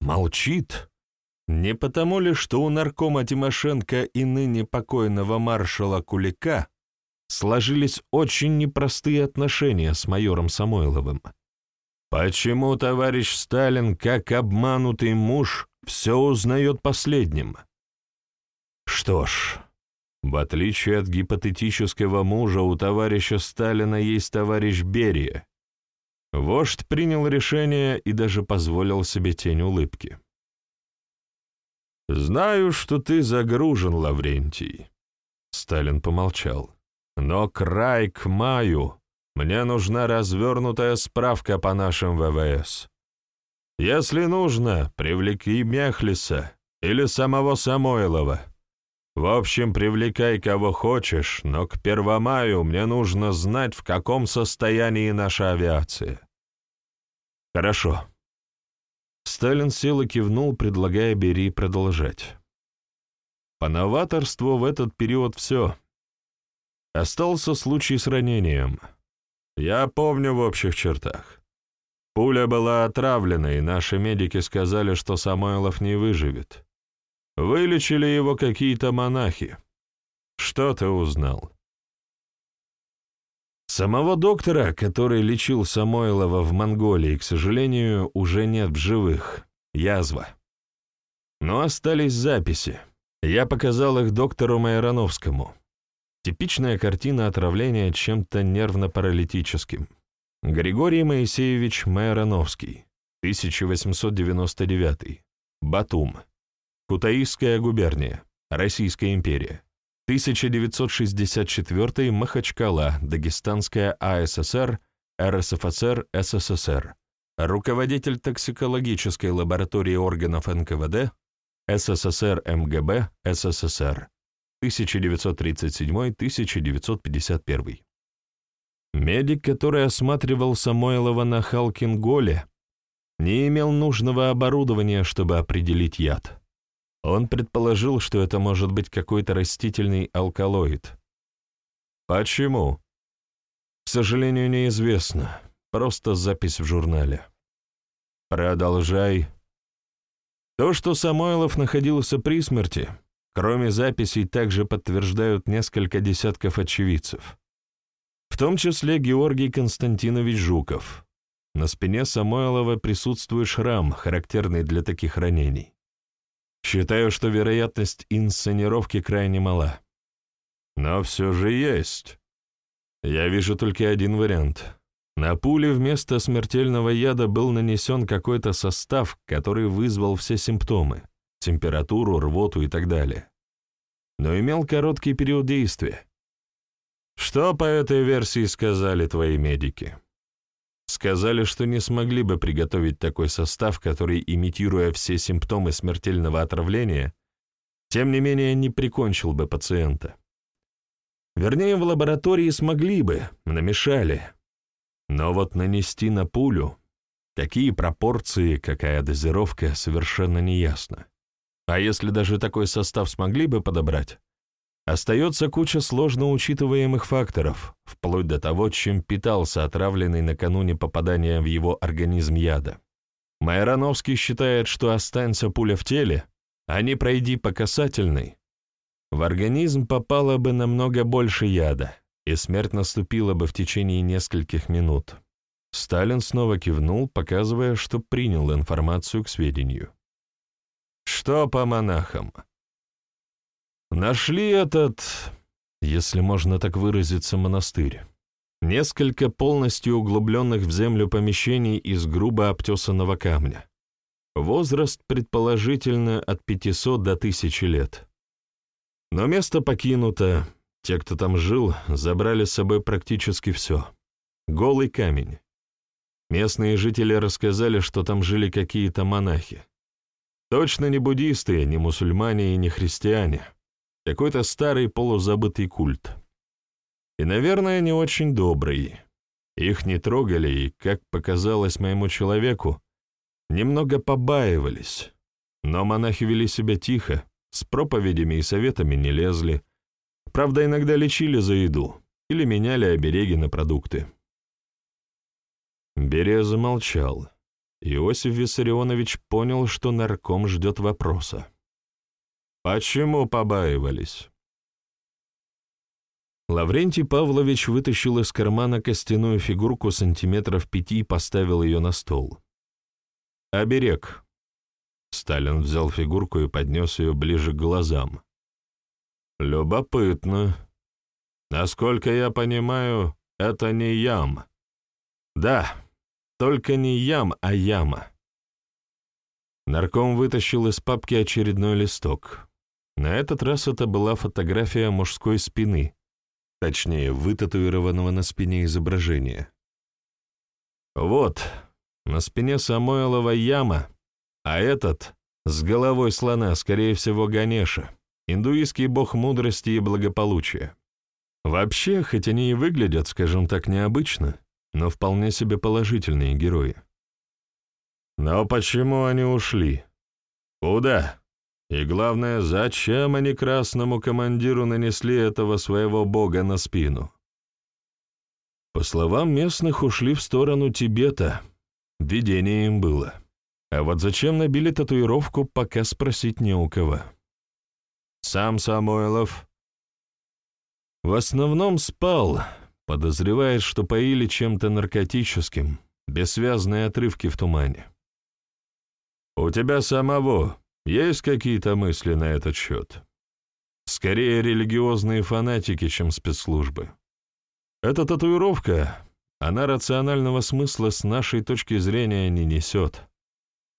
Молчит? Не потому ли, что у наркома Тимошенко и ныне покойного маршала Кулика сложились очень непростые отношения с майором Самойловым? Почему товарищ Сталин, как обманутый муж, все узнает последним? Что ж, в отличие от гипотетического мужа, у товарища Сталина есть товарищ Берия. Вождь принял решение и даже позволил себе тень улыбки. «Знаю, что ты загружен, Лаврентий», — Сталин помолчал. «Но край к маю мне нужна развернутая справка по нашим ВВС. Если нужно, привлеки Мехлиса или самого Самойлова. В общем, привлекай кого хочешь, но к Первомаю мне нужно знать, в каком состоянии наша авиация». «Хорошо», Сталин сел и кивнул, предлагая Бери продолжать. По новаторству в этот период все. Остался случай с ранением. Я помню в общих чертах. Пуля была отравлена, и наши медики сказали, что Самойлов не выживет. Вылечили его какие-то монахи. Что ты узнал? Самого доктора, который лечил Самойлова в Монголии, к сожалению, уже нет в живых. Язва. Но остались записи. Я показал их доктору Майроновскому. Типичная картина отравления чем-то нервно-паралитическим. Григорий Моисеевич Майроновский, 1899. Батум. Кутаисская губерния. Российская империя. 1964 Махачкала, Дагестанская АССР, РСФСР, СССР. Руководитель токсикологической лаборатории органов НКВД, СССР МГБ, СССР. 1937-1951. Медик, который осматривал Самойлова на Халкинголе, не имел нужного оборудования, чтобы определить яд. Он предположил, что это может быть какой-то растительный алкалоид. Почему? К сожалению, неизвестно. Просто запись в журнале. Продолжай. То, что Самойлов находился при смерти, кроме записей, также подтверждают несколько десятков очевидцев. В том числе Георгий Константинович Жуков. На спине Самойлова присутствует шрам, характерный для таких ранений. Считаю, что вероятность инсценировки крайне мала. Но все же есть. Я вижу только один вариант. На пуле вместо смертельного яда был нанесен какой-то состав, который вызвал все симптомы — температуру, рвоту и так далее. Но имел короткий период действия. Что по этой версии сказали твои медики? Сказали, что не смогли бы приготовить такой состав, который, имитируя все симптомы смертельного отравления, тем не менее не прикончил бы пациента. Вернее, в лаборатории смогли бы, намешали. Но вот нанести на пулю, какие пропорции, какая дозировка, совершенно неясно. А если даже такой состав смогли бы подобрать, Остается куча сложно учитываемых факторов, вплоть до того, чем питался отравленный накануне попадания в его организм яда. Майроновский считает, что останься пуля в теле, а не пройди по касательной, в организм попало бы намного больше яда, и смерть наступила бы в течение нескольких минут. Сталин снова кивнул, показывая, что принял информацию к сведению. «Что по монахам?» Нашли этот, если можно так выразиться, монастырь. Несколько полностью углубленных в землю помещений из грубо обтесанного камня. Возраст предположительно от 500 до 1000 лет. Но место покинуто, те, кто там жил, забрали с собой практически все. Голый камень. Местные жители рассказали, что там жили какие-то монахи. Точно не буддисты, не мусульмане и не христиане. Какой-то старый полузабытый культ. И, наверное, не очень добрый. Их не трогали и, как показалось моему человеку, немного побаивались. Но монахи вели себя тихо, с проповедями и советами не лезли. Правда, иногда лечили за еду или меняли обереги на продукты. Берия замолчал. Иосиф Виссарионович понял, что нарком ждет вопроса. Почему побаивались? Лаврентий Павлович вытащил из кармана костяную фигурку сантиметров пяти и поставил ее на стол. «Оберег». Сталин взял фигурку и поднес ее ближе к глазам. Любопытно. Насколько я понимаю, это не ям. Да, только не ям, а яма. Нарком вытащил из папки очередной листок. На этот раз это была фотография мужской спины, точнее, вытатуированного на спине изображения. Вот, на спине Самойлова яма, а этот — с головой слона, скорее всего, Ганеша, индуистский бог мудрости и благополучия. Вообще, хоть они и выглядят, скажем так, необычно, но вполне себе положительные герои. Но почему они ушли? Куда? И главное, зачем они красному командиру нанесли этого своего бога на спину? По словам местных, ушли в сторону Тибета. Видение им было. А вот зачем набили татуировку, пока спросить не у кого. Сам Самойлов в основном спал, подозревает, что поили чем-то наркотическим, бессвязные отрывки в тумане. «У тебя самого есть какие-то мысли на этот счет?» «Скорее религиозные фанатики, чем спецслужбы. Эта татуировка, она рационального смысла с нашей точки зрения не несет.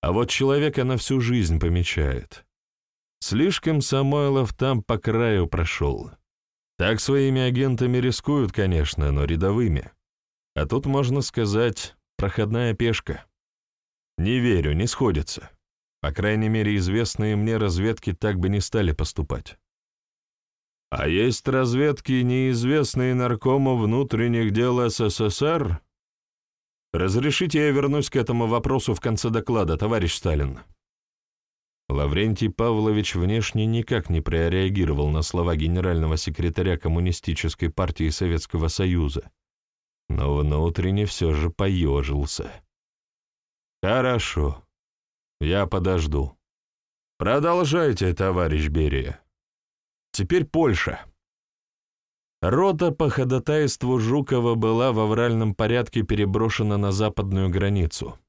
А вот человека на всю жизнь помечает. Слишком Самойлов там по краю прошел». Так своими агентами рискуют, конечно, но рядовыми. А тут, можно сказать, проходная пешка. Не верю, не сходится. По крайней мере, известные мне разведки так бы не стали поступать. А есть разведки, неизвестные наркому внутренних дел СССР? Разрешите я вернусь к этому вопросу в конце доклада, товарищ Сталин. Лаврентий Павлович внешне никак не прореагировал на слова генерального секретаря Коммунистической партии Советского Союза, но внутренне все же поежился. «Хорошо, я подожду. Продолжайте, товарищ Берия. Теперь Польша». Рота по ходатайству Жукова была в авральном порядке переброшена на западную границу.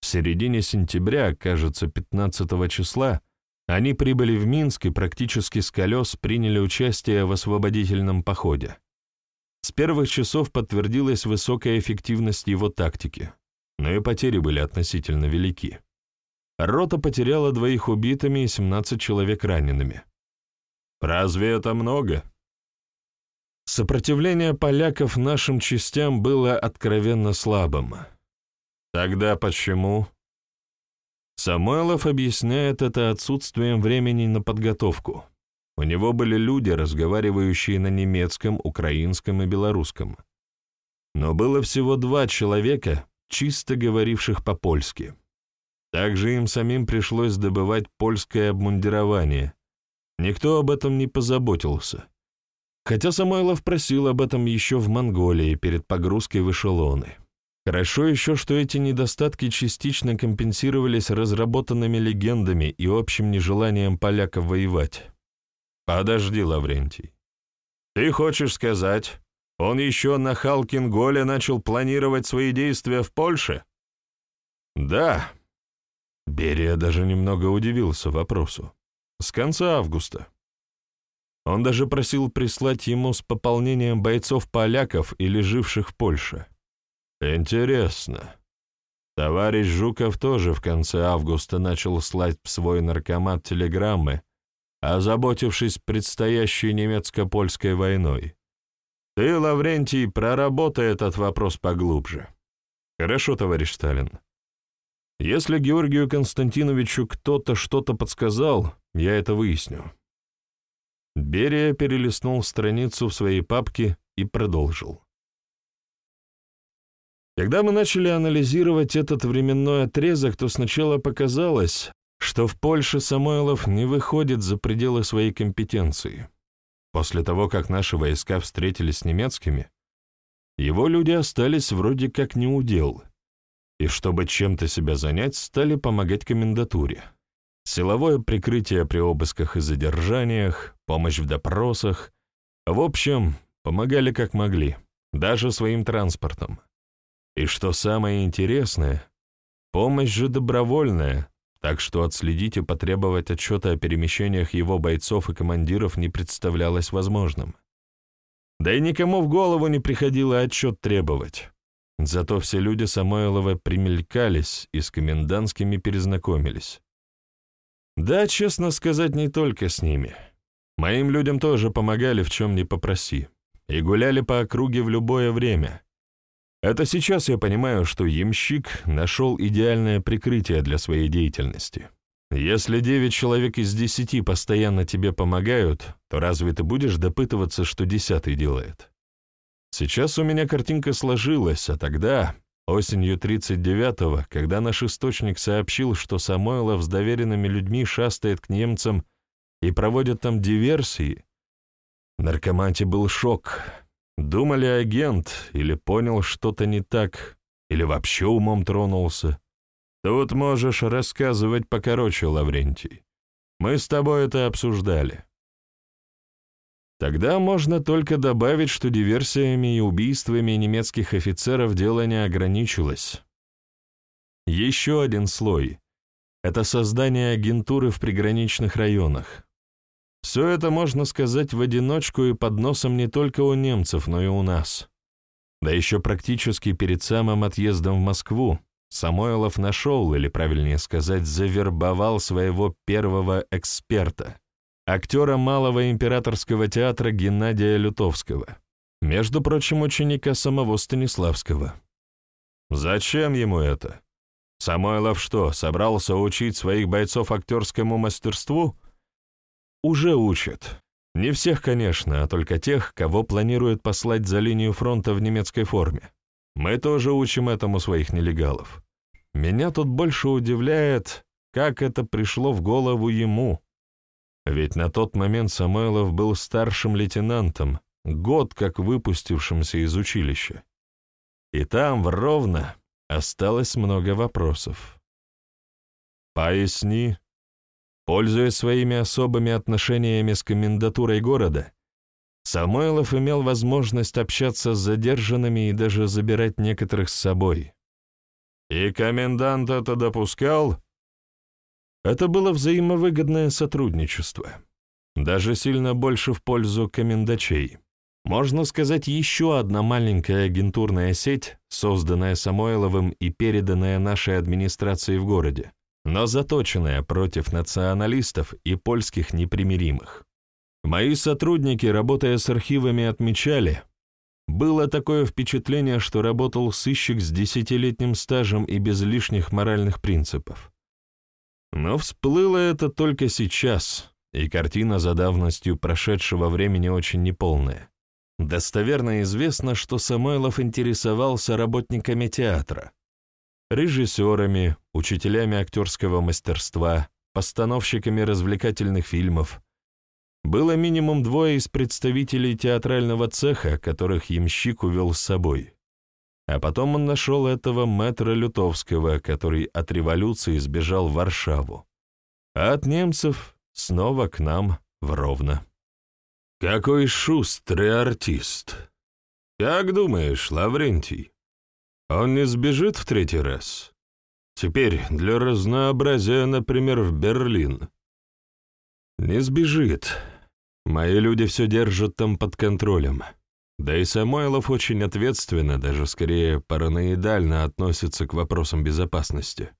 В середине сентября, кажется, 15 числа, они прибыли в Минск и практически с колес приняли участие в освободительном походе. С первых часов подтвердилась высокая эффективность его тактики, но и потери были относительно велики. Рота потеряла двоих убитыми и 17 человек ранеными. Разве это много? Сопротивление поляков нашим частям было откровенно слабым. Тогда почему? Самойлов объясняет это отсутствием времени на подготовку. У него были люди, разговаривающие на немецком, украинском и белорусском. Но было всего два человека, чисто говоривших по-польски. Также им самим пришлось добывать польское обмундирование. Никто об этом не позаботился. Хотя Самойлов просил об этом еще в Монголии перед погрузкой в эшелоны. Хорошо еще, что эти недостатки частично компенсировались разработанными легендами и общим нежеланием поляков воевать. Подожди, Лаврентий. Ты хочешь сказать, он еще на Халкинголе начал планировать свои действия в Польше? Да. Берия даже немного удивился вопросу. С конца августа. Он даже просил прислать ему с пополнением бойцов поляков или живших в Польше. Интересно. Товарищ Жуков тоже в конце августа начал слать в свой наркомат телеграммы, озаботившись предстоящей немецко-польской войной. Ты, Лаврентий, проработай этот вопрос поглубже. Хорошо, товарищ Сталин. Если Георгию Константиновичу кто-то что-то подсказал, я это выясню. Берия перелистнул страницу в своей папке и продолжил. Когда мы начали анализировать этот временной отрезок, то сначала показалось, что в Польше Самойлов не выходит за пределы своей компетенции. После того, как наши войска встретились с немецкими, его люди остались вроде как неудел, и чтобы чем-то себя занять, стали помогать комендатуре. Силовое прикрытие при обысках и задержаниях, помощь в допросах. В общем, помогали как могли, даже своим транспортом. И что самое интересное, помощь же добровольная, так что отследить и потребовать отчета о перемещениях его бойцов и командиров не представлялось возможным. Да и никому в голову не приходило отчет требовать. Зато все люди Самойлова примелькались и с комендантскими перезнакомились. Да, честно сказать, не только с ними. Моим людям тоже помогали, в чем не попроси, и гуляли по округе в любое время. Это сейчас я понимаю, что ямщик нашел идеальное прикрытие для своей деятельности. Если девять человек из десяти постоянно тебе помогают, то разве ты будешь допытываться, что десятый делает? Сейчас у меня картинка сложилась, а тогда, осенью 39-го, когда наш источник сообщил, что Самойлов с доверенными людьми шастает к немцам и проводит там диверсии, наркоманте был шок. Думали агент, или понял что-то не так, или вообще умом тронулся. Тут можешь рассказывать покороче, Лаврентий. Мы с тобой это обсуждали. Тогда можно только добавить, что диверсиями и убийствами немецких офицеров дело не ограничилось. Еще один слой — это создание агентуры в приграничных районах. Все это можно сказать в одиночку и под носом не только у немцев, но и у нас. Да еще практически перед самым отъездом в Москву Самойлов нашел, или правильнее сказать, завербовал своего первого эксперта — актера Малого императорского театра Геннадия Лютовского, между прочим, ученика самого Станиславского. Зачем ему это? Самойлов что, собрался учить своих бойцов актерскому мастерству? Уже учат. Не всех, конечно, а только тех, кого планируют послать за линию фронта в немецкой форме. Мы тоже учим этому своих нелегалов. Меня тут больше удивляет, как это пришло в голову ему, ведь на тот момент Самойлов был старшим лейтенантом, год как выпустившимся из училища. И там, в Ровно, осталось много вопросов. «Поясни». Пользуясь своими особыми отношениями с комендатурой города, Самойлов имел возможность общаться с задержанными и даже забирать некоторых с собой. «И комендант это допускал?» Это было взаимовыгодное сотрудничество. Даже сильно больше в пользу комендачей. Можно сказать, еще одна маленькая агентурная сеть, созданная Самойловым и переданная нашей администрации в городе, но заточенная против националистов и польских непримиримых. Мои сотрудники, работая с архивами, отмечали, было такое впечатление, что работал сыщик с десятилетним стажем и без лишних моральных принципов. Но всплыло это только сейчас, и картина за давностью прошедшего времени очень неполная. Достоверно известно, что Самойлов интересовался работниками театра, режиссерами, учителями актерского мастерства, постановщиками развлекательных фильмов. Было минимум двое из представителей театрального цеха, которых ямщик увел с собой. А потом он нашел этого мэтра Лютовского, который от революции сбежал в Варшаву. А от немцев снова к нам в Ровно. Какой шустрый артист! Как думаешь, Лаврентий, он не сбежит в третий раз? Теперь для разнообразия, например, в Берлин. Не сбежит. Мои люди все держат там под контролем. Да и Самойлов очень ответственно, даже скорее параноидально относится к вопросам безопасности.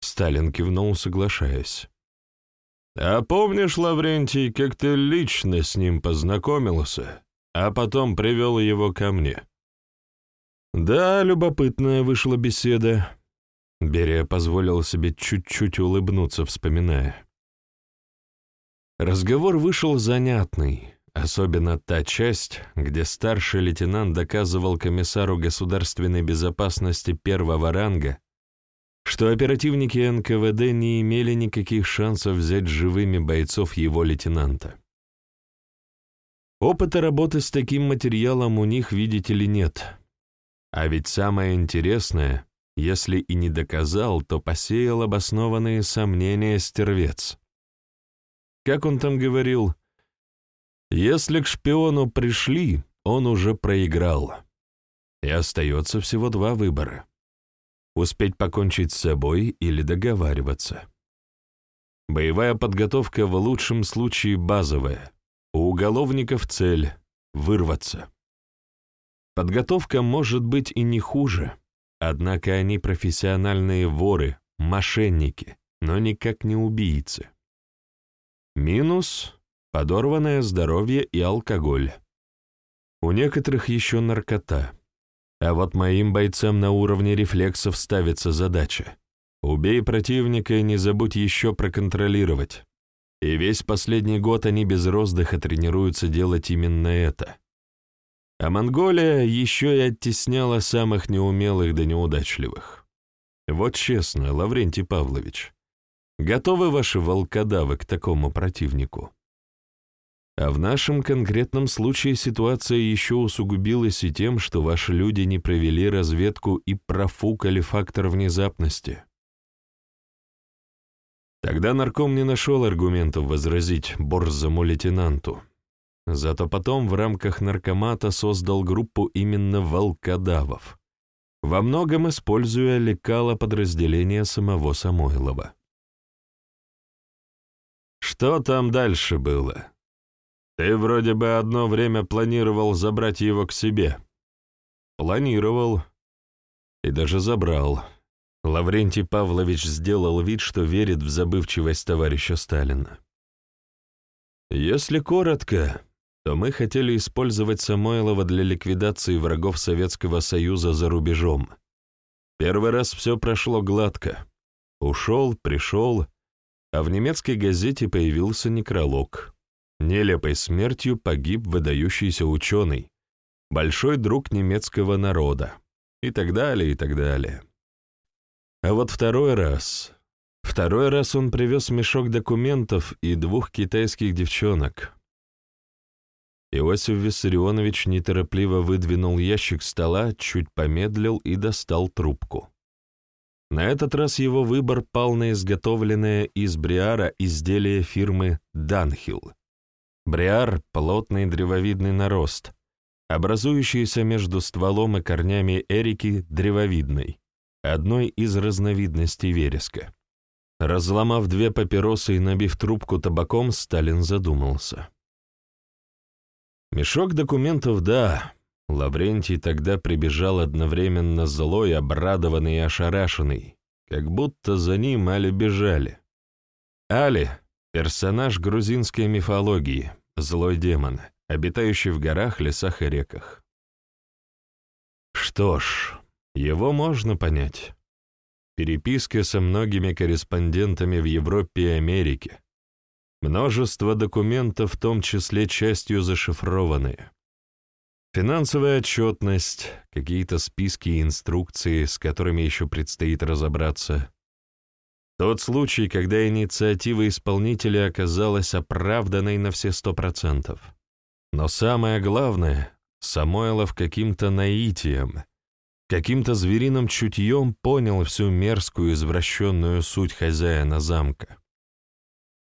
Сталин кивнул, соглашаясь. «А помнишь, Лаврентий, как ты лично с ним познакомился, а потом привел его ко мне?» «Да, любопытная вышла беседа». Берия позволил себе чуть-чуть улыбнуться, вспоминая. Разговор вышел занятный, Особенно та часть, где старший лейтенант доказывал комиссару государственной безопасности первого ранга, что оперативники НКВД не имели никаких шансов взять живыми бойцов его лейтенанта. Опыта работы с таким материалом у них, видите ли, нет. А ведь самое интересное, если и не доказал, то посеял обоснованные сомнения стервец. Как он там говорил, если к шпиону пришли, он уже проиграл. И остается всего два выбора. успеть покончить с собой или договариваться. Боевая подготовка в лучшем случае базовая. У уголовников цель — вырваться. Подготовка может быть и не хуже, однако они профессиональные воры, мошенники, но никак не убийцы. Минус — подорванное здоровье и алкоголь. У некоторых еще наркота. А вот моим бойцам на уровне рефлексов ставится задача Убей противника и не забудь еще проконтролировать. И весь последний год они без роздыха тренируются делать именно это. А Монголия еще и оттесняла самых неумелых да неудачливых. Вот честно, Лаврентий Павлович, готовы ваши волкодавы к такому противнику? А в нашем конкретном случае ситуация еще усугубилась и тем, что ваши люди не провели разведку и профукали фактор внезапности. Тогда нарком не нашел аргументов возразить борзому лейтенанту. Зато потом в рамках наркомата создал группу именно волкодавов, во многом используя лекало подразделения самого Самойлова. Что там дальше было? Ты вроде бы одно время планировал забрать его к себе. Планировал. И даже забрал. Лаврентий Павлович сделал вид, что верит в забывчивость товарища Сталина. Если коротко, то мы хотели использовать Самойлова для ликвидации врагов Советского Союза за рубежом. Первый раз все прошло гладко. Ушел, пришел, а в немецкой газете появился некролог. Нелепой смертью погиб выдающийся ученый, большой друг немецкого народа, и так далее, и так далее. А вот второй раз... Второй раз он привез мешок документов и двух китайских девчонок. Иосиф Виссарионович неторопливо выдвинул ящик стола, чуть помедлил и достал трубку. На этот раз его выбор пал на изготовленное из бриара изделие фирмы «Данхилл». Бриар — плотный древовидный нарост, образующийся между стволом и корнями эрики древовидной одной из разновидностей вереска. Разломав две папиросы и набив трубку табаком, Сталин задумался. Мешок документов, да. Лаврентий тогда прибежал одновременно злой, обрадованный и ошарашенный, как будто за ним Али бежали. Али — персонаж грузинской мифологии, злой демон, обитающий в горах, лесах и реках. Что ж, его можно понять. Переписки со многими корреспондентами в Европе и Америке. Множество документов, в том числе частью зашифрованные. Финансовая отчетность, какие-то списки и инструкции, с которыми еще предстоит разобраться. Тот случай, когда инициатива исполнителя оказалась оправданной на все сто процентов. Но самое главное, Самойлов каким-то наитием — каким-то звериным чутьем понял всю мерзкую извращенную суть хозяина замка.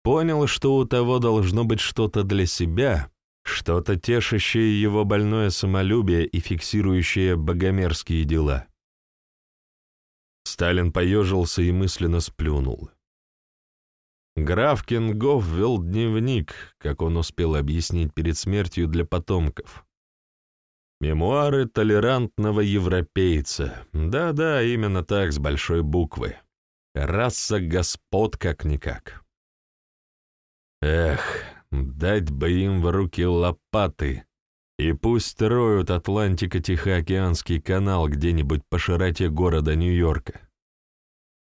Понял, что у того должно быть что-то для себя, что-то тешащее его больное самолюбие и фиксирующее богомерзкие дела. Сталин поежился и мысленно сплюнул. Граф Кенгоф вел дневник, как он успел объяснить перед смертью для потомков. Мемуары толерантного европейца. Да-да, именно так, с большой буквы. Раса господ как-никак. Эх, дать бы им в руки лопаты, и пусть строят Атлантико-Тихоокеанский канал где-нибудь по широте города Нью-Йорка.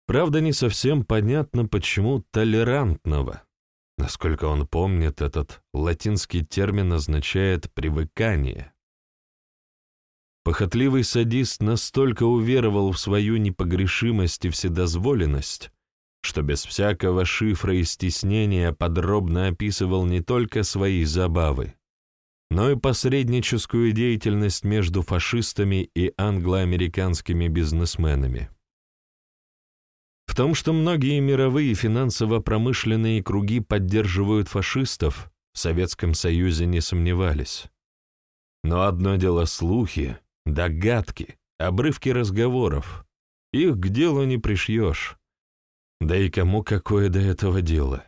Правда, не совсем понятно, почему толерантного. Насколько он помнит, этот латинский термин означает «привыкание». Похотливый садист настолько уверовал в свою непогрешимость и вседозволенность, что без всякого шифра и стеснения подробно описывал не только свои забавы, но и посредническую деятельность между фашистами и англо-американскими бизнесменами. В том, что многие мировые финансово-промышленные круги поддерживают фашистов, в Советском Союзе не сомневались. Но одно дело слухи, Догадки, обрывки разговоров, Их к делу не пришьешь. Да и кому какое до этого дело?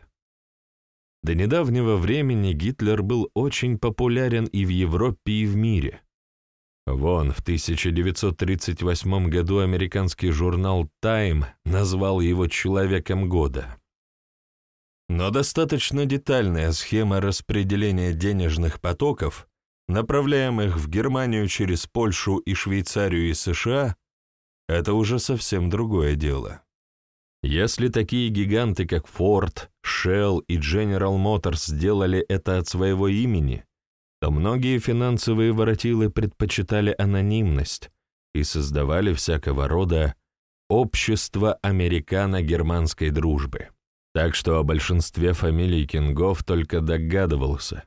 До недавнего времени Гитлер был очень популярен и в Европе, и в мире. Вон, в 1938 году американский журнал «Тайм» назвал его «человеком года». Но достаточно детальная схема распределения денежных потоков, направляемых в Германию через Польшу и Швейцарию и США, это уже совсем другое дело. Если такие гиганты, как Ford, Shell и General Motors сделали это от своего имени, то многие финансовые воротилы предпочитали анонимность и создавали всякого рода общество американо-германской дружбы. Так что о большинстве фамилий Кингов только догадывался,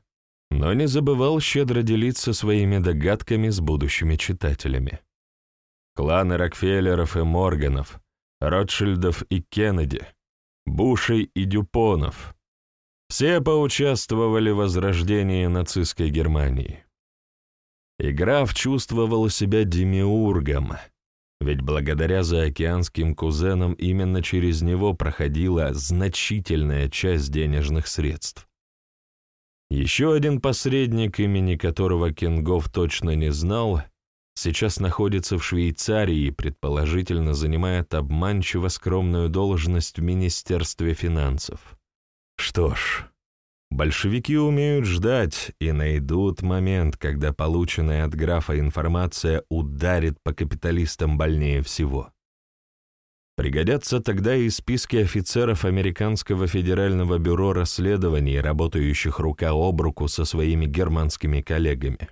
но не забывал щедро делиться своими догадками с будущими читателями. Кланы Рокфеллеров и Морганов, Ротшильдов и Кеннеди, Бушей и Дюпонов — все поучаствовали в возрождении нацистской Германии. И граф чувствовал себя демиургом — ведь благодаря заокеанским кузенам именно через него проходила значительная часть денежных средств. Еще один посредник, имени которого Кенгов точно не знал, сейчас находится в Швейцарии и предположительно занимает обманчиво скромную должность в Министерстве финансов. Что ж, Большевики умеют ждать и найдут момент, когда полученная от графа информация ударит по капиталистам больнее всего. Пригодятся тогда и списки офицеров Американского федерального бюро расследований, работающих рука об руку со своими германскими коллегами.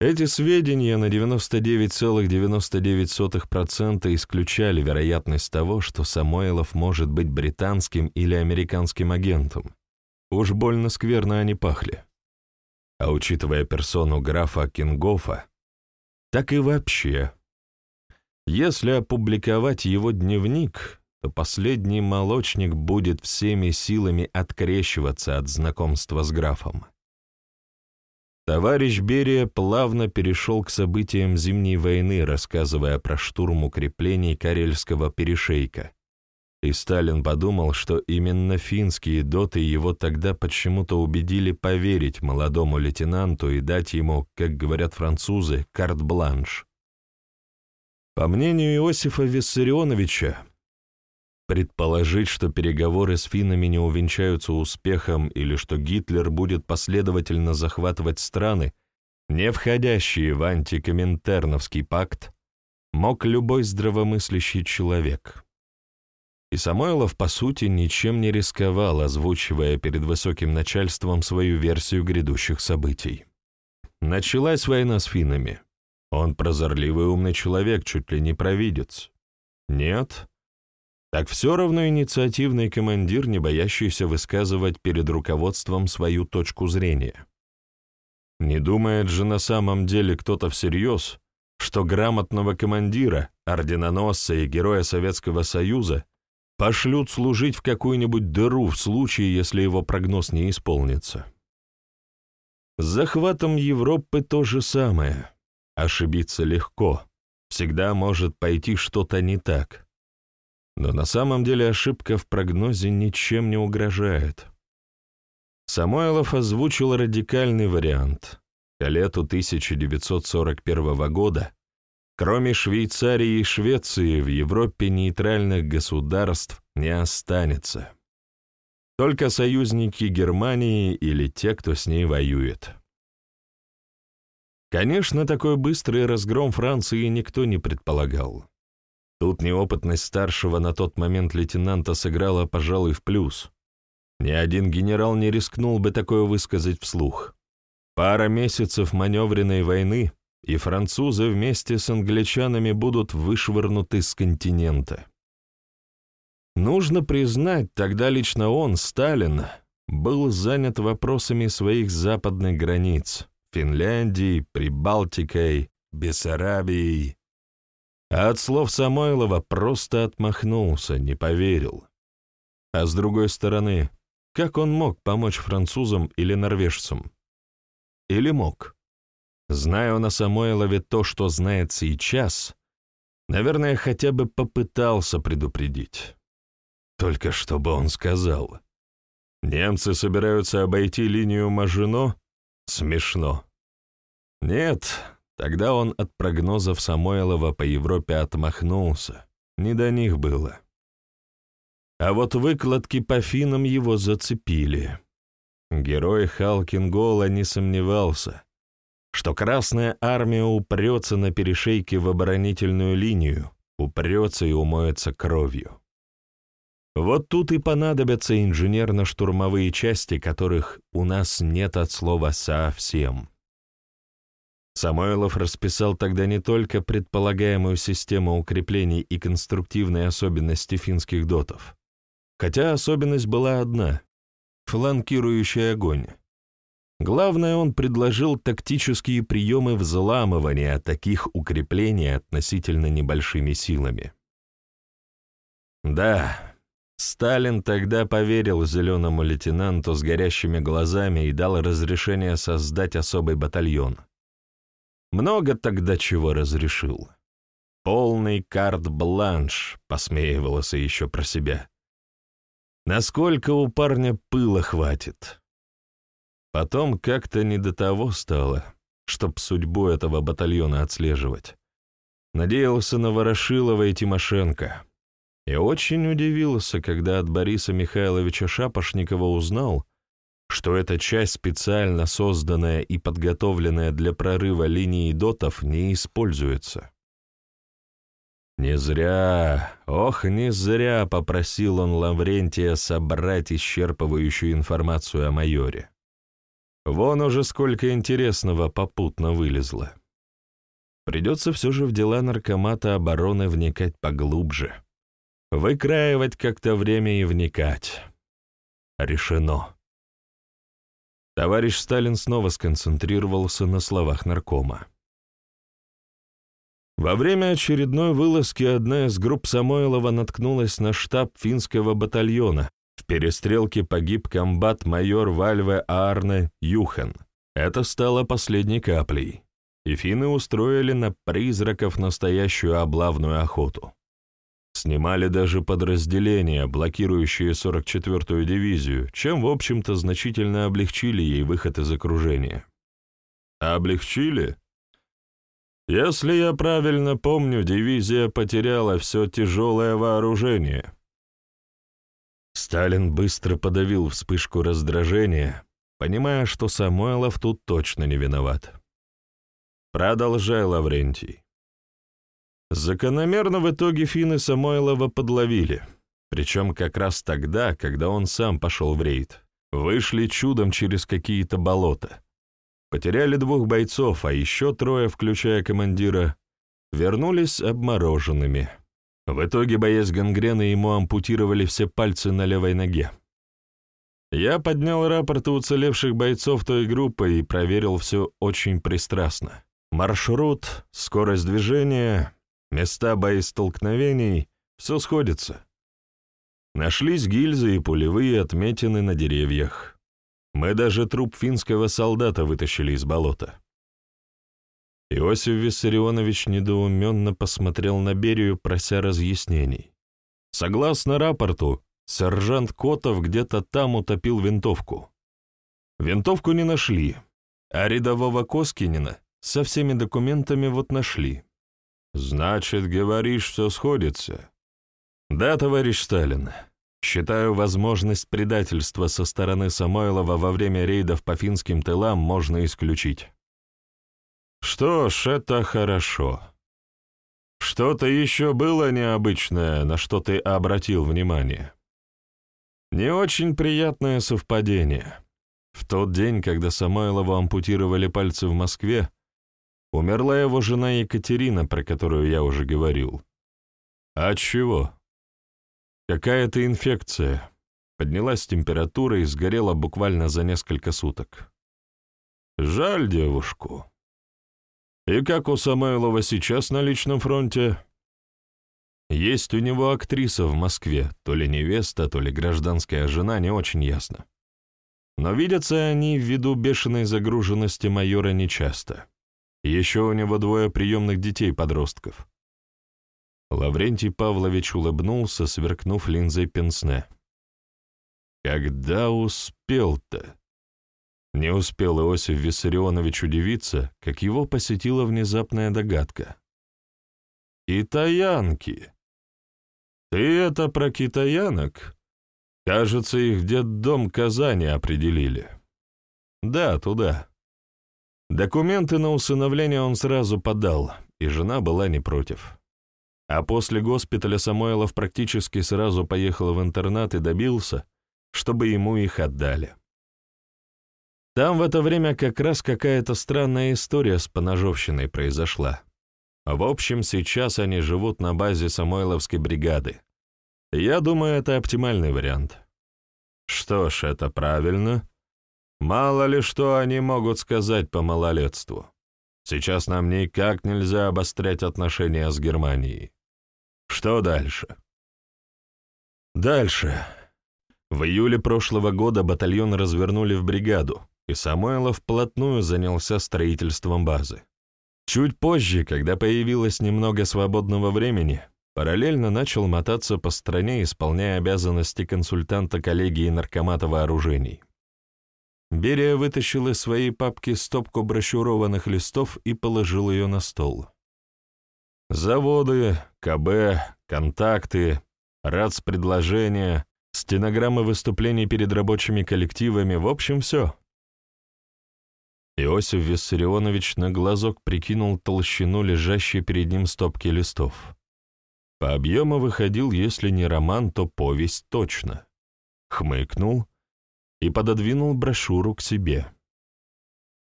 Эти сведения на 99,99% исключали вероятность того, что Самойлов может быть британским или американским агентом. Уж больно скверно они пахли. А учитывая персону графа Кингофа, так и вообще. Если опубликовать его дневник, то последний молочник будет всеми силами открещиваться от знакомства с графом. Товарищ Берия плавно перешел к событиям Зимней войны, рассказывая про штурм укреплений Карельского перешейка, и Сталин подумал, что именно финские доты его тогда почему-то убедили поверить молодому лейтенанту и дать ему, как говорят французы, карт-бланш. По мнению Иосифа Виссарионовича, предположить, что переговоры с финнами не увенчаются успехом или что Гитлер будет последовательно захватывать страны, не входящие в антикоминтерновский пакт, мог любой здравомыслящий человек. И Самойлов, по сути, ничем не рисковал, озвучивая перед высоким начальством свою версию грядущих событий. Началась война с финнами. Он прозорливый умный человек, чуть ли не провидец. Нет? Так все равно инициативный командир, не боящийся высказывать перед руководством свою точку зрения. Не думает же на самом деле кто-то всерьез, что грамотного командира, орденоносца и героя Советского Союза пошлют служить в какую-нибудь дыру в случае, если его прогноз не исполнится. С захватом Европы то же самое. Ошибиться легко. Всегда может пойти что-то не так. Но на самом деле ошибка в прогнозе ничем не угрожает. Самойлов озвучил радикальный вариант. К лету 1941 года Кроме Швейцарии и Швеции в Европе нейтральных государств не останется. Только союзники Германии или те, кто с ней воюет. Конечно, такой быстрый разгром Франции никто не предполагал. Тут неопытность старшего на тот момент лейтенанта сыграла, пожалуй, в плюс. Ни один генерал не рискнул бы такое высказать вслух. Пара месяцев маневренной войны, и французы вместе с англичанами будут вышвырнуты с континента. Нужно признать, тогда лично он, Сталин, был занят вопросами своих западных границ — Финляндии, Прибалтикой, Бессарабией. А от слов Самойлова просто отмахнулся, не поверил. А с другой стороны, как он мог помочь французам или норвежцам? Или мог? Зная на Самойлове то, что знает сейчас, Наверное, хотя бы попытался предупредить. Только чтобы он сказал. Немцы собираются обойти линию Мажино? Смешно. Нет, тогда он от прогнозов Самойлова по Европе отмахнулся. Не до них было. А вот выкладки по финам его зацепили. Герой Халкин Гола не сомневался, что Красная Армия упрется на перешейке в оборонительную линию, упрется и умоется кровью. Вот тут и понадобятся инженерно-штурмовые части, которых у нас нет от слова «совсем». Самойлов расписал тогда не только предполагаемую систему укреплений и конструктивные особенности финских дотов, хотя особенность была одна — фланкирующий огонь. Главное, он предложил тактические приемы взламывания таких укреплений относительно небольшими силами. Да, Сталин тогда поверил зеленому лейтенанту с горящими глазами и дал разрешение создать особый батальон. Много тогда чего разрешил. Полный карт-бланш, посмеивался еще про себя. Насколько у парня пыла хватит? Потом как-то не до того стало, чтоб судьбу этого батальона отслеживать. Надеялся на Ворошилова и Тимошенко. И очень удивился, когда от Бориса Михайловича Шапошникова узнал, что эта часть, специально созданная и подготовленная для прорыва линии дотов, не используется. Не зря, ох, не зря попросил он Лаврентия собрать исчерпывающую информацию о майоре. Вон уже сколько интересного попутно вылезло. Придется все же в дела наркомата обороны вникать поглубже. Выкраивать как-то время и вникать. Решено. Товарищ Сталин снова сконцентрировался на словах наркома. Во время очередной вылазки одна из групп Самойлова наткнулась на штаб финского батальона. В перестрелке погиб комбат-майор Вальве Арне Юхен. Это стало последней каплей, и финны устроили на призраков настоящую облавную охоту. Снимали даже подразделения, блокирующие 44-ю дивизию, чем, в общем-то, значительно облегчили ей выход из окружения. Облегчили? Если я правильно помню, дивизия потеряла все тяжелое вооружение. Сталин быстро подавил вспышку раздражения, понимая, что Самойлов тут точно не виноват. Продолжай, Лаврентий. Закономерно в итоге финны Самойлова подловили, причем как раз тогда, когда он сам пошел в рейд. Вышли чудом через какие-то болота. Потеряли двух бойцов, а еще трое, включая командира, вернулись обмороженными. В итоге, боясь гангрены, ему ампутировали все пальцы на левой ноге. Я поднял рапорты уцелевших бойцов той группы и проверил все очень пристрастно. Маршрут, скорость движения, Места боестолкновений — все сходится. Нашлись гильзы и пулевые отметины на деревьях. Мы даже труп финского солдата вытащили из болота. Иосиф Виссарионович недоуменно посмотрел на Берию, прося разъяснений. Согласно рапорту, сержант Котов где-то там утопил винтовку. Винтовку не нашли, а рядового Коскинина со всеми документами вот нашли. Значит, говоришь, все сходится. Да, товарищ Сталин. Считаю, возможность предательства со стороны Самойлова во время рейдов по финским тылам можно исключить. Что ж, это хорошо. Что-то еще было необычное, на что ты обратил внимание. Не очень приятное совпадение. В тот день, когда Самойлову ампутировали пальцы в Москве, Умерла его жена Екатерина, про которую я уже говорил. А от чего? Какая-то инфекция. Поднялась температура и сгорела буквально за несколько суток. Жаль девушку. И как у Самойлова сейчас на личном фронте? Есть у него актриса в Москве, то ли невеста, то ли гражданская жена, не очень ясно. Но видятся они ввиду бешеной загруженности майора нечасто. Еще у него двое приемных детей-подростков. Лаврентий Павлович улыбнулся, сверкнув линзой пенсне. «Когда успел-то?» Не успел Иосиф Виссарионович удивиться, как его посетила внезапная догадка. «Китаянки! Ты это про китаянок? Кажется, их в детдом Казани определили». «Да, туда». Документы на усыновление он сразу подал, и жена была не против. А после госпиталя Самойлов практически сразу поехал в интернат и добился, чтобы ему их отдали. Там в это время как раз какая-то странная история с поножовщиной произошла. В общем, сейчас они живут на базе Самойловской бригады. Я думаю, это оптимальный вариант. Что ж, это правильно. Мало ли что они могут сказать по малолетству. Сейчас нам никак нельзя обострять отношения с Германией. Что дальше? Дальше. В июле прошлого года батальон развернули в бригаду, и Самойлов вплотную занялся строительством базы. Чуть позже, когда появилось немного свободного времени, параллельно начал мотаться по стране, исполняя обязанности консультанта коллегии наркомата вооружений. Берия вытащил из своей папки стопку брошюрованных листов и положил ее на стол. Заводы, КБ, контакты, РАЦ-предложения, стенограммы выступлений перед рабочими коллективами, в общем, все. Иосиф Виссарионович на глазок прикинул толщину лежащей перед ним стопки листов. По объему выходил, если не роман, то повесть точно. Хмыкнул и пододвинул брошюру к себе.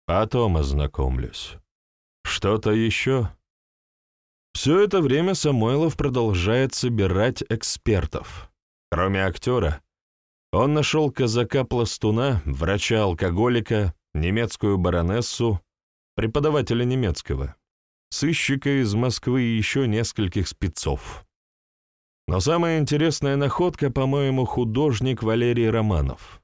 Потом ознакомлюсь. Что-то еще? Все это время Самойлов продолжает собирать экспертов. Кроме актера, он нашел казака-пластуна, врача-алкоголика, немецкую баронессу, преподавателя немецкого, сыщика из Москвы и еще нескольких спецов. Но самая интересная находка, по-моему, художник Валерий Романов.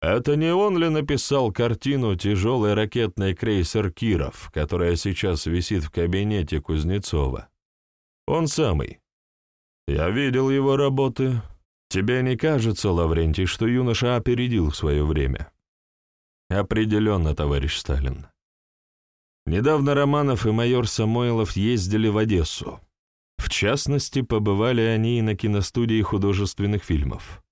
Это не он ли написал картину «Тяжелый ракетный крейсер Киров», которая сейчас висит в кабинете Кузнецова? Он самый. Я видел его работы. Тебе не кажется, Лаврентий, что юноша опередил свое время? Определенно, товарищ Сталин. Недавно Романов и майор Самойлов ездили в Одессу. В частности, побывали они и на киностудии художественных фильмов.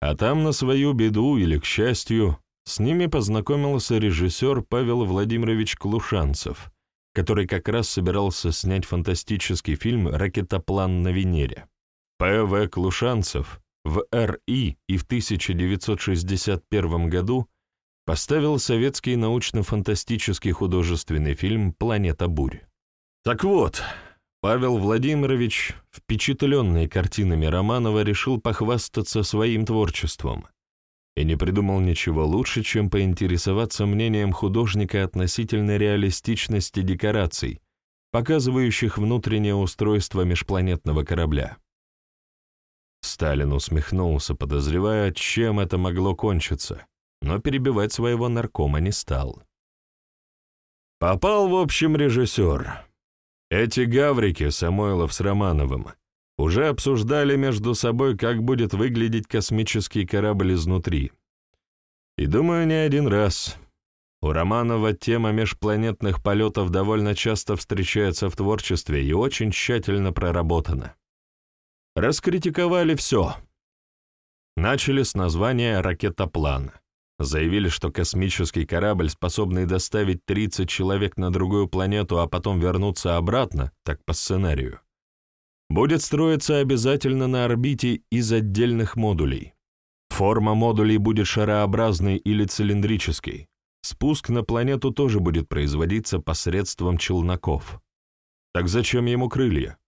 А там на свою беду или к счастью, с ними познакомился режиссер Павел Владимирович Клушанцев, который как раз собирался снять фантастический фильм «Ракетоплан на Венере». П.В. Клушанцев в РИ и в 1961 году поставил советский научно-фантастический художественный фильм «Планета бурь». Так вот, Павел Владимирович, впечатленный картинами Романова, решил похвастаться своим творчеством и не придумал ничего лучше, чем поинтересоваться мнением художника относительно реалистичности декораций, показывающих внутреннее устройство межпланетного корабля. Сталин усмехнулся, подозревая, чем это могло кончиться, но перебивать своего наркома не стал. Попал, в общем, режиссер. Эти гаврики, Самойлов с Романовым, уже обсуждали между собой, как будет выглядеть космический корабль изнутри. И думаю, не один раз. У Романова тема межпланетных полетов довольно часто встречается в творчестве и очень тщательно проработана. Раскритиковали все. Начали с названия «Ракетоплан». Заявили, что космический корабль, способный доставить 30 человек на другую планету, а потом вернуться обратно, так по сценарию, будет строиться обязательно на орбите из отдельных модулей. Форма модулей будет шарообразной или цилиндрической. Спуск на планету тоже будет производиться посредством челноков. Так зачем ему крылья?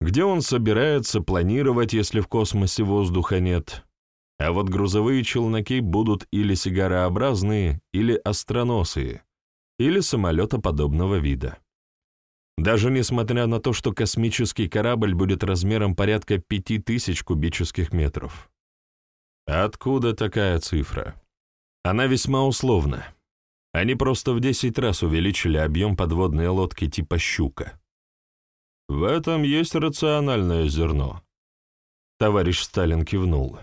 Где он собирается планировать, если в космосе воздуха нет? А вот грузовые челноки будут или сигарообразные, или остроносые, или самолетоподобного вида. Даже несмотря на то, что космический корабль будет размером порядка 5000 кубических метров. Откуда такая цифра? Она весьма условна. Они просто в 10 раз увеличили объем подводной лодки типа «Щука». В этом есть рациональное зерно. Товарищ Сталин кивнул.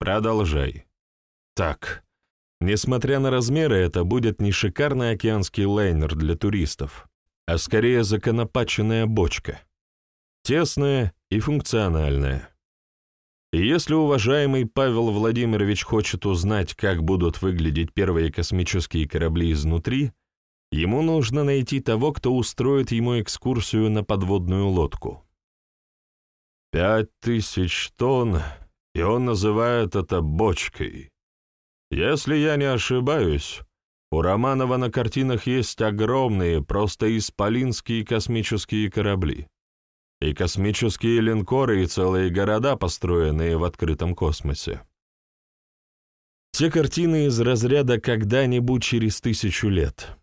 Продолжай. Так, несмотря на размеры, это будет не шикарный океанский лайнер для туристов, а скорее законопаченная бочка. Тесная и функциональная. И если уважаемый Павел Владимирович хочет узнать, как будут выглядеть первые космические корабли изнутри, ему нужно найти того, кто устроит ему экскурсию на подводную лодку. Пять тысяч тонн, и он называет это бочкой. Если я не ошибаюсь, у Романова на картинах есть огромные, просто исполинские космические корабли и космические линкоры и целые города, построенные в открытом космосе. Те картины из разряда «когда-нибудь через тысячу лет».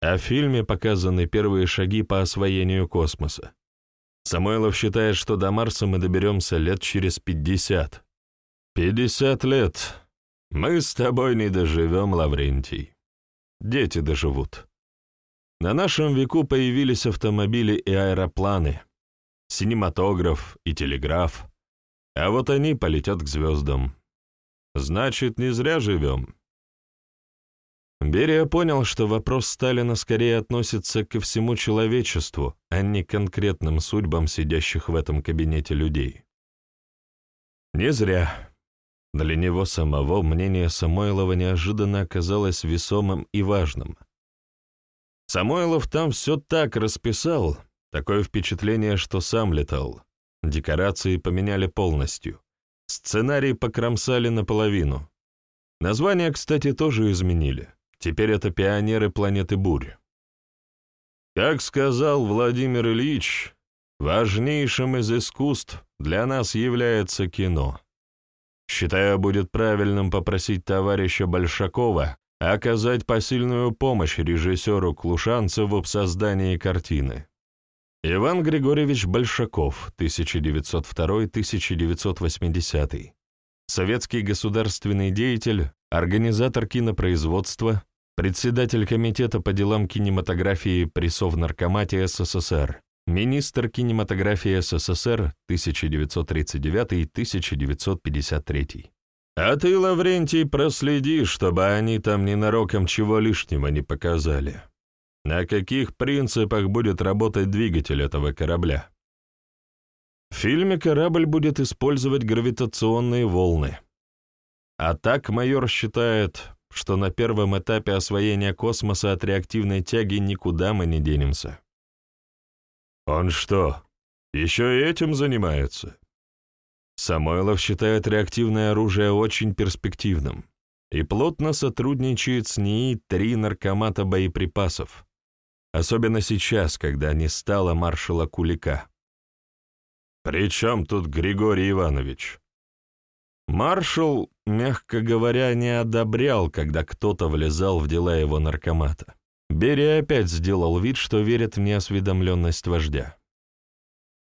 А в фильме показаны первые шаги по освоению космоса. Самойлов считает, что до Марса мы доберемся лет через пятьдесят. Пятьдесят лет. Мы с тобой не доживем, Лаврентий. Дети доживут. На нашем веку появились автомобили и аэропланы — синематограф и телеграф, а вот они полетят к звездам. Значит, не зря живем. Берия понял, что вопрос Сталина скорее относится ко всему человечеству, а не к конкретным судьбам сидящих в этом кабинете людей. Не зря. Для него самого мнение Самойлова неожиданно оказалось весомым и важным. Самойлов там все так расписал, Такое впечатление, что сам летал. Декорации поменяли полностью. Сценарий покромсали наполовину. Название, кстати, тоже изменили. Теперь это «Пионеры планеты Бурь». Как сказал Владимир Ильич, важнейшим из искусств для нас является кино. Считаю, будет правильным попросить товарища Большакова оказать посильную помощь режиссеру Клушанцеву в создании картины. Иван Григорьевич Большаков, 1902-1980. Советский государственный деятель, организатор кинопроизводства, председатель Комитета по делам кинематографии при Совнаркомате СССР, министр кинематографии СССР 1939-1953. А ты, Лаврентий, проследи, чтобы они там ненароком чего лишнего не показали. На каких принципах будет работать двигатель этого корабля? В фильме корабль будет использовать гравитационные волны. А так майор считает, что на первом этапе освоения космоса от реактивной тяги никуда мы не денемся. Он что, еще и этим занимается? Самойлов считает реактивное оружие очень перспективным и плотно сотрудничает с НИИ-3 наркомата боеприпасов, Особенно сейчас, когда не стало маршала Кулика. «При чем тут Григорий Иванович?» Маршал, мягко говоря, не одобрял, когда кто-то влезал в дела его наркомата. Берия опять сделал вид, что верит в неосведомленность вождя.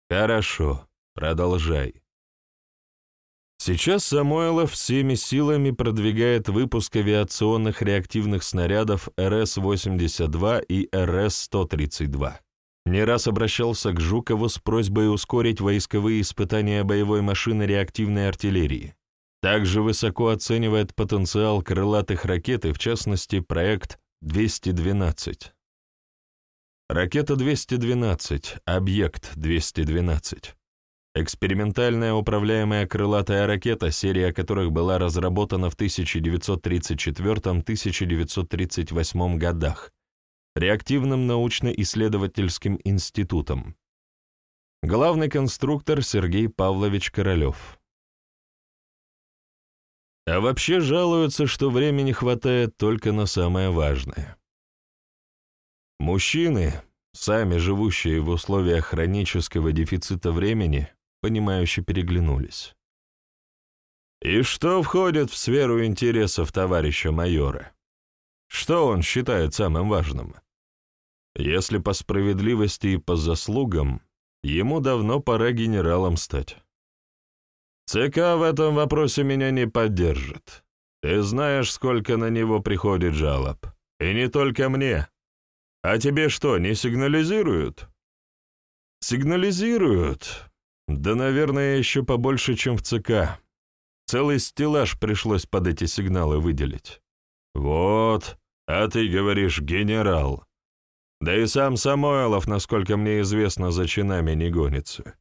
«Хорошо, продолжай. Сейчас Самойлов всеми силами продвигает выпуск авиационных реактивных снарядов РС-82 и РС-132. Не раз обращался к Жукову с просьбой ускорить войсковые испытания боевой машины реактивной артиллерии. Также высоко оценивает потенциал крылатых ракет и, в частности, проект 212. Ракета 212, объект 212. Экспериментальная управляемая крылатая ракета, серия которых была разработана в 1934-1938 годах реактивным научно-исследовательским институтом. Главный конструктор Сергей Павлович Королев. А вообще жалуются, что времени хватает только на самое важное. Мужчины, сами живущие в условиях хронического дефицита времени, понимающе переглянулись. «И что входит в сферу интересов товарища майора? Что он считает самым важным? Если по справедливости и по заслугам, ему давно пора генералом стать. ЦК в этом вопросе меня не поддержит. Ты знаешь, сколько на него приходит жалоб. И не только мне. А тебе что, не сигнализируют?» Сигнализируют. Да, наверное, еще побольше, чем в ЦК. Целый стеллаж пришлось под эти сигналы выделить. Вот, а ты говоришь «генерал». Да и сам Самойлов, насколько мне известно, за чинами не гонится.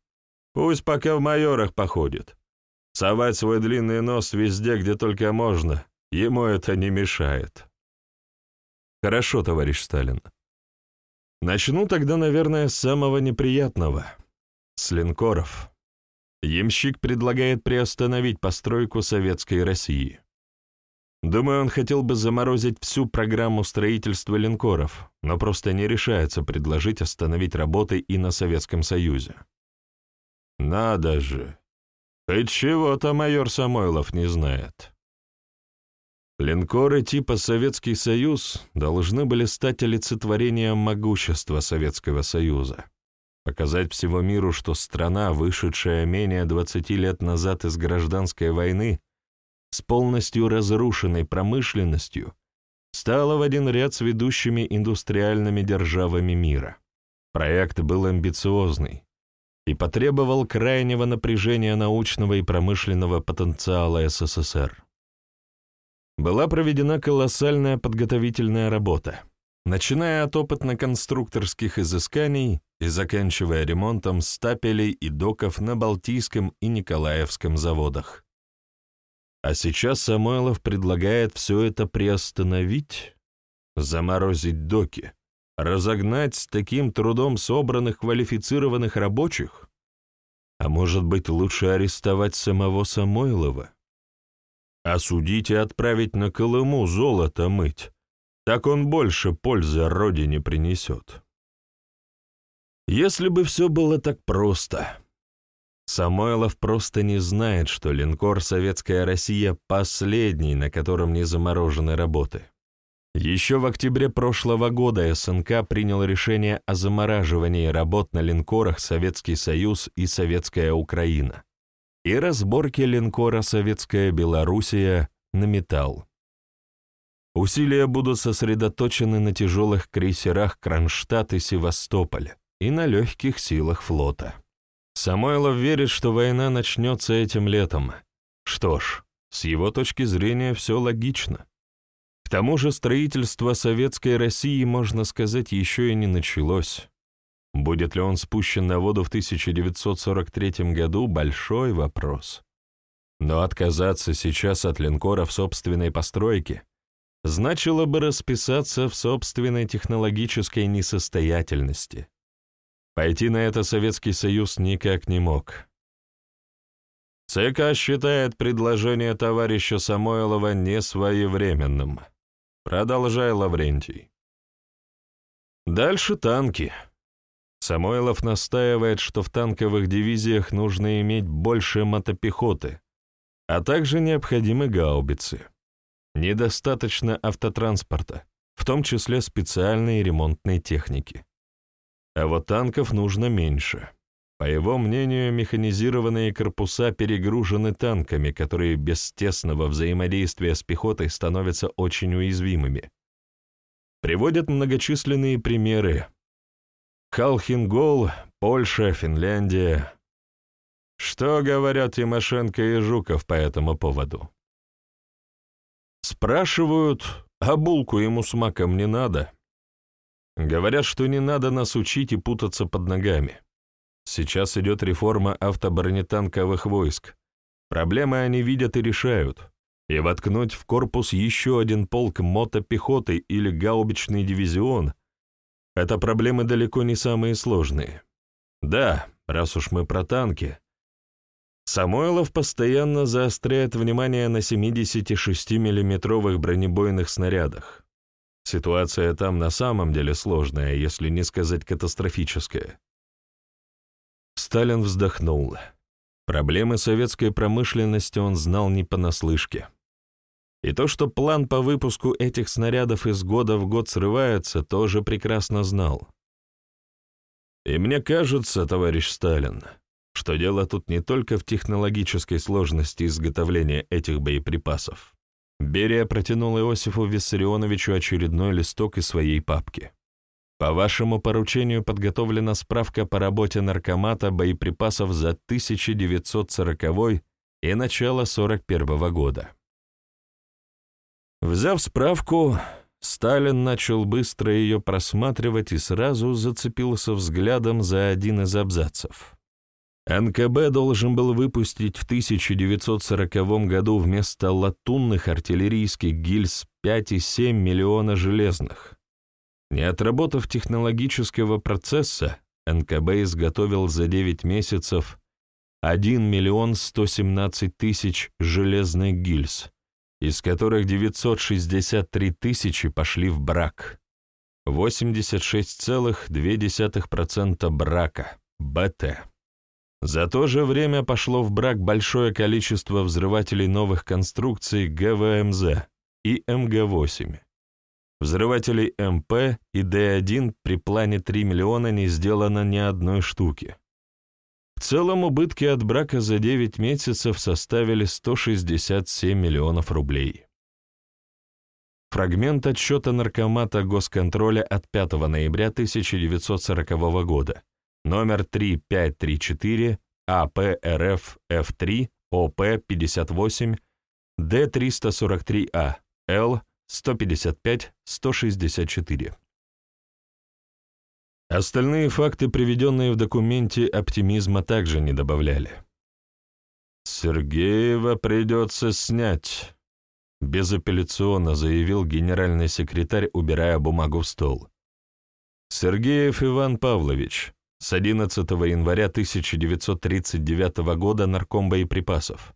Пусть пока в майорах походит. Совать свой длинный нос везде, где только можно, ему это не мешает. Хорошо, товарищ Сталин. Начну тогда, наверное, с самого неприятного. С линкоров. Ямщик предлагает приостановить постройку советской России. Думаю, он хотел бы заморозить всю программу строительства линкоров, но просто не решается предложить остановить работы и на Советском Союзе. Надо же! Хоть чего-то майор Самойлов не знает. Линкоры типа Советский Союз должны были стать олицетворением могущества Советского Союза, показать всему миру, что страна, вышедшая менее 20 лет назад из гражданской войны, с полностью разрушенной промышленностью, стала в один ряд с ведущими индустриальными державами мира. Проект был амбициозный и потребовал крайнего напряжения научного и промышленного потенциала СССР была проведена колоссальная подготовительная работа, начиная от опытно-конструкторских изысканий и заканчивая ремонтом стапелей и доков на Балтийском и Николаевском заводах. А сейчас Самойлов предлагает все это приостановить, заморозить доки, разогнать с таким трудом собранных квалифицированных рабочих? А может быть, лучше арестовать самого Самойлова? Осудить и отправить на Колыму золото мыть. Так он больше пользы родине принесет. Если бы все было так просто. Самойлов просто не знает, что линкор «Советская Россия» последний, на котором не заморожены работы. Еще в октябре прошлого года СНК принял решение о замораживании работ на линкорах «Советский Союз» и «Советская Украина» и разборки линкора «Советская Белоруссия» на металл. Усилия будут сосредоточены на тяжелых крейсерах Кронштадт и Севастополь и на легких силах флота. Самойлов верит, что война начнется этим летом. Что ж, с его точки зрения все логично. К тому же строительство Советской России, можно сказать, еще и не началось. Будет ли он спущен на воду в 1943 году – большой вопрос. Но отказаться сейчас от линкора в собственной постройке значило бы расписаться в собственной технологической несостоятельности. Пойти на это Советский Союз никак не мог. ЦК считает предложение товарища Самойлова несвоевременным. Продолжай, Лаврентий. Дальше танки. Самойлов настаивает, что в танковых дивизиях нужно иметь больше мотопехоты, а также необходимы гаубицы. Недостаточно автотранспорта, в том числе специальной ремонтной техники. А вот танков нужно меньше. По его мнению, механизированные корпуса перегружены танками, которые без тесного взаимодействия с пехотой становятся очень уязвимыми. Приводят многочисленные примеры, Халхингол, Польша, Финляндия. Что говорят Тимошенко и Жуков по этому поводу? Спрашивают, а булку ему с маком не надо? Говорят, что не надо нас учить и путаться под ногами. Сейчас идет реформа автобронетанковых войск. Проблемы они видят и решают. И воткнуть в корпус еще один полк мотопехоты или гаубичный дивизион — это проблемы далеко не самые сложные. Да, раз уж мы про танки. Самойлов постоянно заостряет внимание на 76 миллиметровых бронебойных снарядах. Ситуация там на самом деле сложная, если не сказать катастрофическая. Сталин вздохнул. Проблемы советской промышленности он знал не понаслышке. И то, что план по выпуску этих снарядов из года в год срывается, тоже прекрасно знал. И мне кажется, товарищ Сталин, что дело тут не только в технологической сложности изготовления этих боеприпасов. Берия протянул Иосифу Виссарионовичу очередной листок из своей папки. По вашему поручению подготовлена справка по работе наркомата боеприпасов за 1940 и начало 41 года. Взяв справку, Сталин начал быстро ее просматривать и сразу зацепился взглядом за один из абзацев. НКБ должен был выпустить в 1940 году вместо латунных артиллерийских гильз 5,7 миллиона железных. Не отработав технологического процесса, НКБ изготовил за 9 месяцев 1 миллион 117 тысяч железных гильз, из которых 963 тысячи пошли в брак. 86,2% брака, БТ. За то же время пошло в брак большое количество взрывателей новых конструкций ГВМЗ и МГ-8. Взрывателей МП и Д1 при плане 3 миллиона не сделано ни одной штуки. В целом убытки от брака за 9 месяцев составили 167 миллионов рублей. Фрагмент отчета Наркомата Госконтроля от 5 ноября 1940 года, номер 3534 АПРФ Ф3 ОП 58 Д343А Л 155-164. Остальные факты, приведенные в документе, оптимизма также не добавляли. «Сергеева придется снять», — безапелляционно заявил генеральный секретарь, убирая бумагу в стол. Сергеев Иван Павлович, с 11 января 1939 года нарком боеприпасов.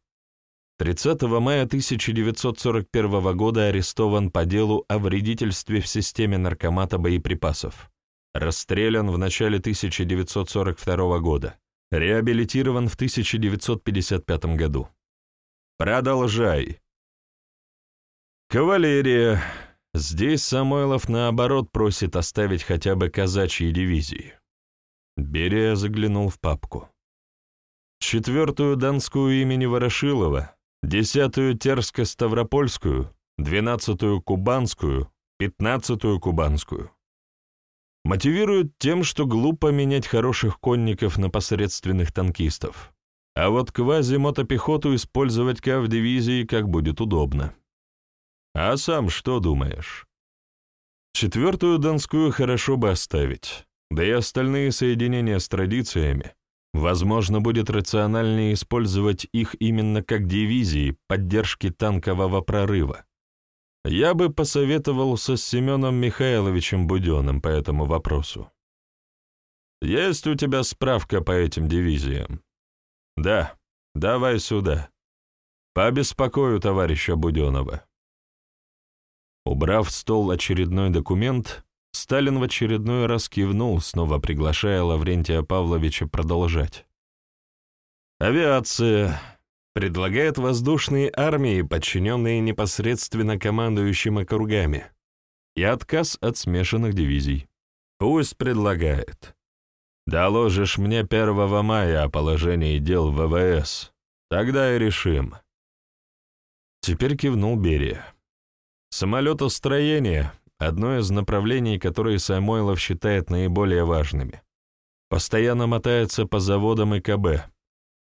30 мая 1941 года арестован по делу о вредительстве в системе наркомата боеприпасов. Расстрелян в начале 1942 года. Реабилитирован в 1955 году. Продолжай. Кавалерия. Здесь Самойлов, наоборот, просит оставить хотя бы казачьи дивизии. Берия заглянул в папку. Четвертую Донскую имени Ворошилова, десятую Терско-Ставропольскую, двенадцатую Кубанскую, пятнадцатую Кубанскую. Мотивируют тем, что глупо менять хороших конников на посредственных танкистов. А вот квази-мотопехоту использовать в дивизии как будет удобно. А сам что думаешь? Четвертую Донскую хорошо бы оставить, да и остальные соединения с традициями Возможно, будет рациональнее использовать их именно как дивизии поддержки танкового прорыва. Я бы посоветовался с Семеном Михайловичем Буденным по этому вопросу. Есть у тебя справка по этим дивизиям? Да, давай сюда. Побеспокою товарища Буденова. Убрав в стол очередной документ, Сталин в очередной раз кивнул, снова приглашая Лаврентия Павловича продолжать. Авиация предлагает воздушные армии, подчиненные непосредственно командующим округами, и отказ от смешанных дивизий. Пусть предлагает. Доложишь мне 1 мая о положении дел в ВВС. Тогда и решим. Теперь кивнул Берия. Самолетостроение одно из направлений, которые Самойлов считает наиболее важными. Постоянно мотается по заводам и КБ,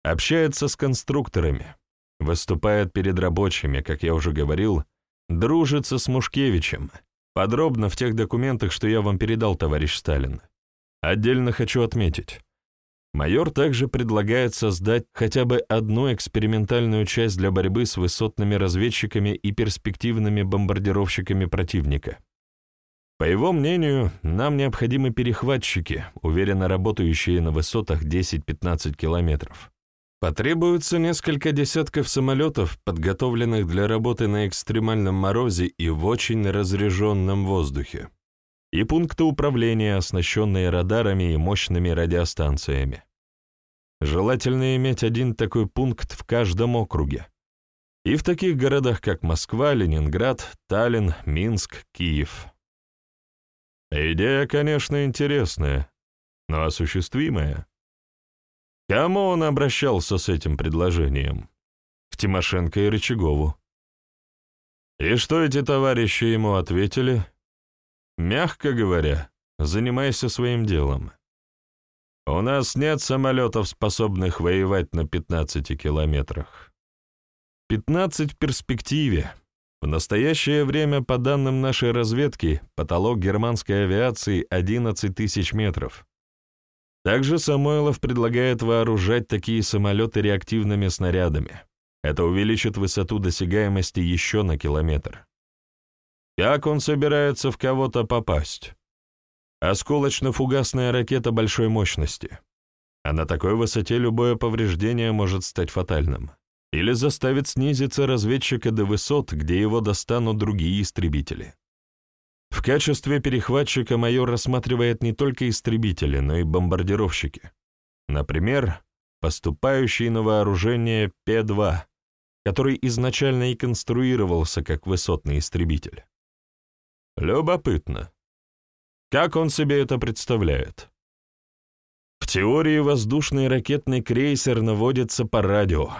общается с конструкторами, выступает перед рабочими, как я уже говорил, дружится с Мушкевичем, подробно в тех документах, что я вам передал, товарищ Сталин. Отдельно хочу отметить. Майор также предлагает создать хотя бы одну экспериментальную часть для борьбы с высотными разведчиками и перспективными бомбардировщиками противника. По его мнению, нам необходимы перехватчики, уверенно работающие на высотах 10-15 километров. Потребуется несколько десятков самолетов, подготовленных для работы на экстремальном морозе и в очень разреженном воздухе. И пункты управления, оснащенные радарами и мощными радиостанциями. Желательно иметь один такой пункт в каждом округе. И в таких городах, как Москва, Ленинград, Таллин, Минск, Киев. Идея, конечно, интересная, но осуществимая. Кому он обращался с этим предложением? К Тимошенко и Рычагову. И что эти товарищи ему ответили? Мягко говоря, занимайся своим делом. У нас нет самолетов, способных воевать на 15 километрах. 15 в перспективе. В настоящее время, по данным нашей разведки, потолок германской авиации 11 тысяч метров. Также Самойлов предлагает вооружать такие самолеты реактивными снарядами. Это увеличит высоту досягаемости еще на километр. Как он собирается в кого-то попасть? Осколочно-фугасная ракета большой мощности. А на такой высоте любое повреждение может стать фатальным. Или заставит снизиться разведчика до высот, где его достанут другие истребители. В качестве перехватчика майор рассматривает не только истребители, но и бомбардировщики. Например, поступающий на вооружение П-2, который изначально и конструировался как высотный истребитель. Любопытно. Как он себе это представляет? В теории воздушный ракетный крейсер наводится по радио.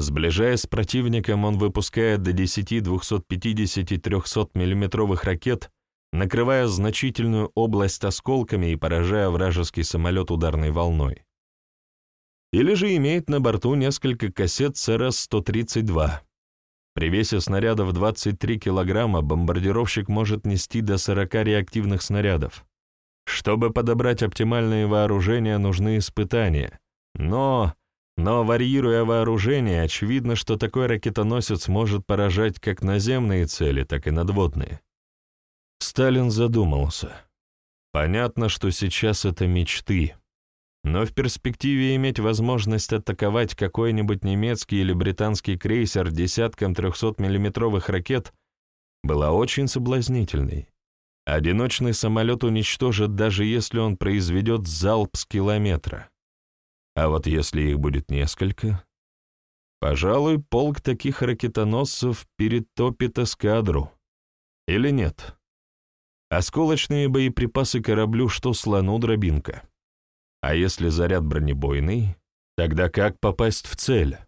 Сближаясь с противником, он выпускает до 10 250-300 миллиметровых ракет, накрывая значительную область осколками и поражая вражеский самолет ударной волной. Или же имеет на борту несколько кассет СРС-132, при весе снарядов 23 килограмма бомбардировщик может нести до 40 реактивных снарядов. Чтобы подобрать оптимальные вооружения, нужны испытания. Но, но варьируя вооружение, очевидно, что такой ракетоносец может поражать как наземные цели, так и надводные. Сталин задумался. Понятно, что сейчас это мечты. Но в перспективе иметь возможность атаковать какой-нибудь немецкий или британский крейсер десятком 300-миллиметровых ракет была очень соблазнительной. Одиночный самолет уничтожит, даже если он произведет залп с километра. А вот если их будет несколько... Пожалуй, полк таких ракетоносцев перетопит эскадру. Или нет? Осколочные боеприпасы кораблю, что слону дробинка. А если заряд бронебойный, тогда как попасть в цель?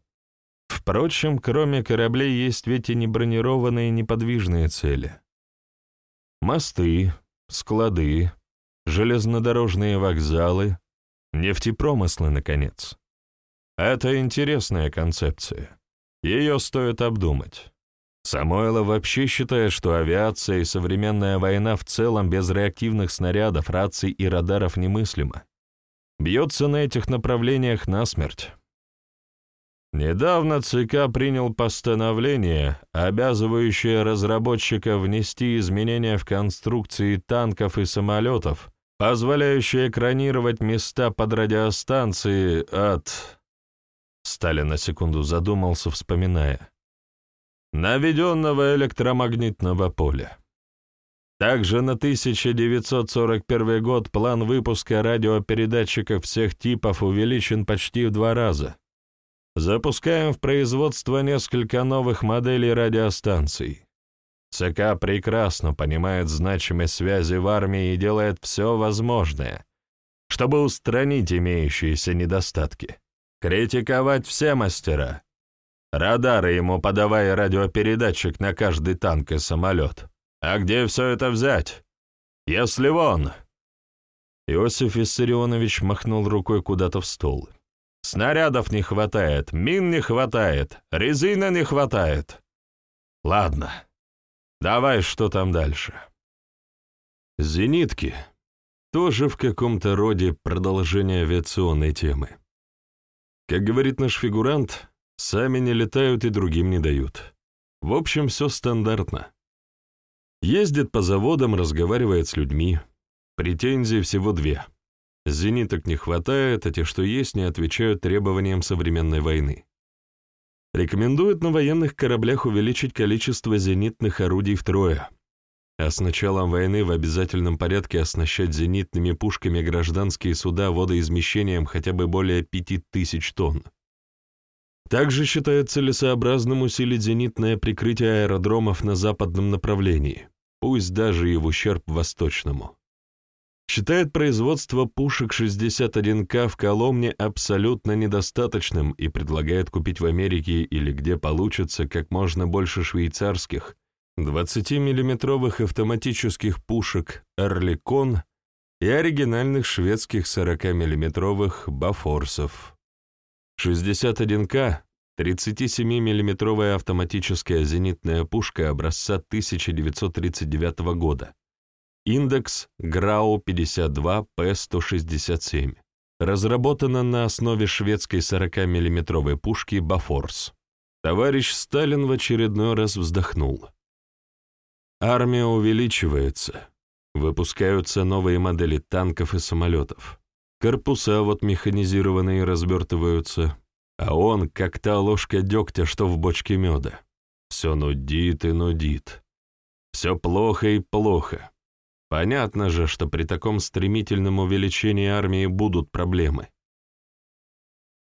Впрочем, кроме кораблей есть ведь и небронированные неподвижные цели. Мосты, склады, железнодорожные вокзалы, нефтепромыслы, наконец. Это интересная концепция. Ее стоит обдумать. Самойлов вообще считает, что авиация и современная война в целом без реактивных снарядов, раций и радаров немыслима бьется на этих направлениях насмерть. Недавно ЦК принял постановление, обязывающее разработчиков внести изменения в конструкции танков и самолетов, позволяющее экранировать места под радиостанции от... Сталин на секунду задумался, вспоминая. Наведенного электромагнитного поля. Также на 1941 год план выпуска радиопередатчиков всех типов увеличен почти в два раза. Запускаем в производство несколько новых моделей радиостанций. ЦК прекрасно понимает значимость связи в армии и делает все возможное, чтобы устранить имеющиеся недостатки. Критиковать все мастера. Радары ему подавая радиопередатчик на каждый танк и самолет. А где все это взять? Если вон...» Иосиф Виссарионович махнул рукой куда-то в стол. «Снарядов не хватает, мин не хватает, резина не хватает. Ладно, давай, что там дальше?» «Зенитки» тоже в каком-то роде продолжение авиационной темы. Как говорит наш фигурант, сами не летают и другим не дают. В общем, все стандартно. Ездит по заводам, разговаривает с людьми. Претензий всего две. Зениток не хватает, а те, что есть, не отвечают требованиям современной войны. Рекомендуют на военных кораблях увеличить количество зенитных орудий втрое, а с началом войны в обязательном порядке оснащать зенитными пушками гражданские суда водоизмещением хотя бы более 5000 тонн. Также считает целесообразным усилить зенитное прикрытие аэродромов на западном направлении пусть даже и в ущерб восточному. Считает производство пушек 61К в Коломне абсолютно недостаточным и предлагает купить в Америке или где получится как можно больше швейцарских 20-миллиметровых автоматических пушек «Орликон» и оригинальных шведских 40-миллиметровых «Бафорсов». 61К 37-миллиметровая автоматическая зенитная пушка образца 1939 года. Индекс ГРАУ-52П-167. Разработана на основе шведской 40-миллиметровой пушки «Бафорс». Товарищ Сталин в очередной раз вздохнул. Армия увеличивается. Выпускаются новые модели танков и самолетов. Корпуса вот механизированные развертываются, а он, как та ложка дегтя, что в бочке меда. Все нудит и нудит. Все плохо и плохо. Понятно же, что при таком стремительном увеличении армии будут проблемы.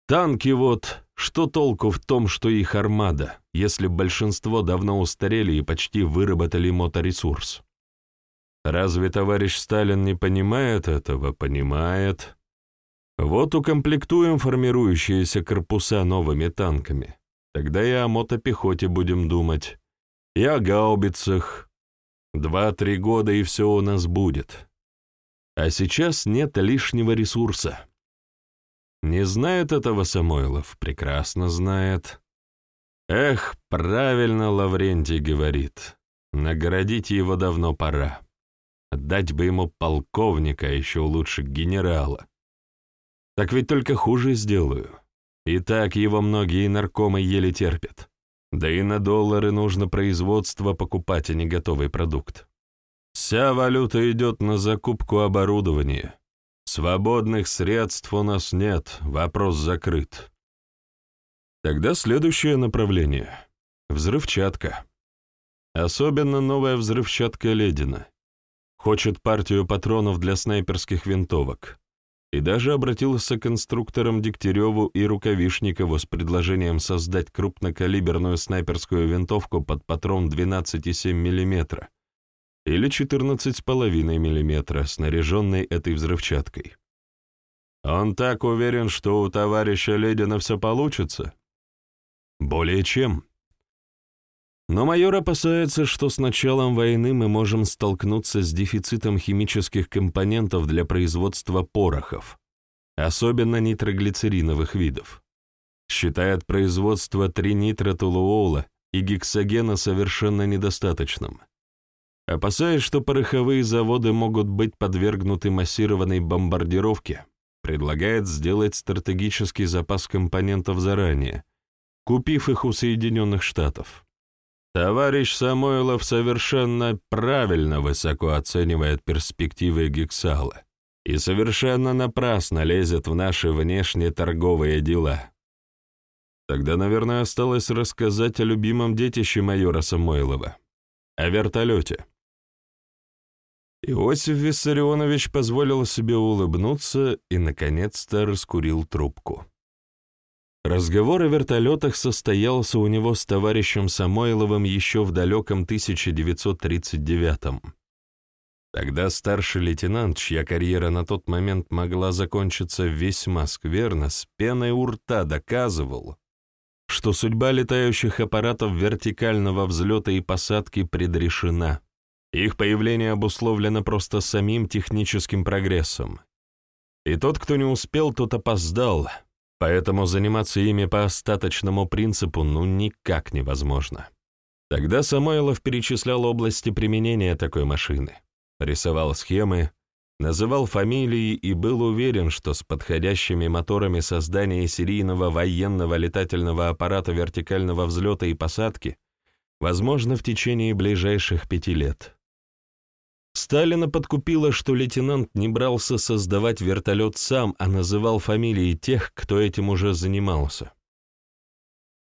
Танки вот, что толку в том, что их армада, если большинство давно устарели и почти выработали моторесурс? Разве товарищ Сталин не понимает этого? Понимает. Вот укомплектуем формирующиеся корпуса новыми танками. Тогда и о мотопехоте будем думать. И о гаубицах. Два-три года, и все у нас будет. А сейчас нет лишнего ресурса. Не знает этого Самойлов, прекрасно знает. Эх, правильно Лаврентий говорит. Наградить его давно пора. Отдать бы ему полковника, а еще лучше генерала. Так ведь только хуже сделаю. И так его многие наркомы еле терпят. Да и на доллары нужно производство покупать, а не готовый продукт. Вся валюта идет на закупку оборудования. Свободных средств у нас нет, вопрос закрыт. Тогда следующее направление — взрывчатка. Особенно новая взрывчатка Ледина. Хочет партию патронов для снайперских винтовок и даже обратился к конструкторам Дегтяреву и Рукавишникову с предложением создать крупнокалиберную снайперскую винтовку под патрон 12,7 мм или 14,5 мм, снаряженной этой взрывчаткой. Он так уверен, что у товарища Ледина все получится? Более чем. Но майор опасается, что с началом войны мы можем столкнуться с дефицитом химических компонентов для производства порохов, особенно нитроглицериновых видов. Считает производство тринитротолуола и гексогена совершенно недостаточным. Опасаясь, что пороховые заводы могут быть подвергнуты массированной бомбардировке, предлагает сделать стратегический запас компонентов заранее, купив их у Соединенных Штатов. Товарищ Самойлов совершенно правильно высоко оценивает перспективы Гексала и совершенно напрасно лезет в наши внешние торговые дела. Тогда, наверное, осталось рассказать о любимом детище майора Самойлова, о вертолете. Иосиф Виссарионович позволил себе улыбнуться и, наконец-то, раскурил трубку. Разговор о вертолетах состоялся у него с товарищем Самойловым еще в далеком 1939-м. Тогда старший лейтенант, чья карьера на тот момент могла закончиться весьма скверно, с пеной у рта доказывал, что судьба летающих аппаратов вертикального взлета и посадки предрешена. Их появление обусловлено просто самим техническим прогрессом. И тот, кто не успел, тот опоздал — Поэтому заниматься ими по остаточному принципу ну никак невозможно. Тогда Самойлов перечислял области применения такой машины, рисовал схемы, называл фамилии и был уверен, что с подходящими моторами создания серийного военного летательного аппарата вертикального взлета и посадки возможно в течение ближайших пяти лет. Сталина подкупило, что лейтенант не брался создавать вертолет сам, а называл фамилии тех, кто этим уже занимался.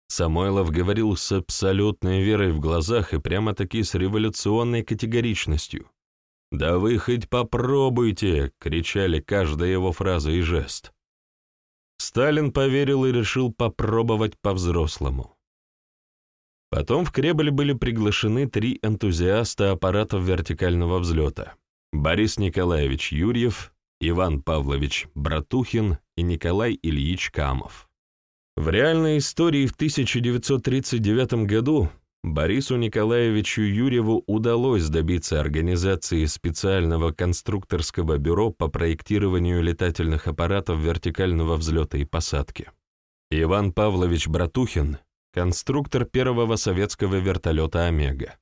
Самойлов говорил с абсолютной верой в глазах и прямо-таки с революционной категоричностью. «Да вы хоть попробуйте!» — кричали каждая его фраза и жест. Сталин поверил и решил попробовать по-взрослому. Потом в Кремль были приглашены три энтузиаста аппаратов вертикального взлета — Борис Николаевич Юрьев, Иван Павлович Братухин и Николай Ильич Камов. В реальной истории в 1939 году Борису Николаевичу Юрьеву удалось добиться организации специального конструкторского бюро по проектированию летательных аппаратов вертикального взлета и посадки. Иван Павлович Братухин — конструктор первого советского вертолета «Омега».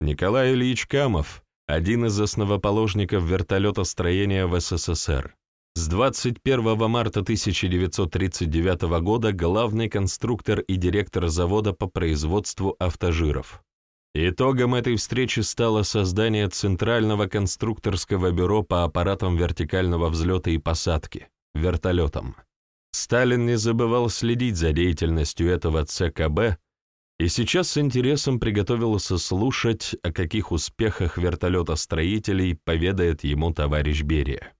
Николай Ильич Камов — один из основоположников вертолетостроения в СССР. С 21 марта 1939 года главный конструктор и директор завода по производству автожиров. Итогом этой встречи стало создание Центрального конструкторского бюро по аппаратам вертикального взлета и посадки, вертолетам. Сталин не забывал следить за деятельностью этого ЦКБ и сейчас с интересом приготовился слушать, о каких успехах вертолетостроителей поведает ему товарищ Берия.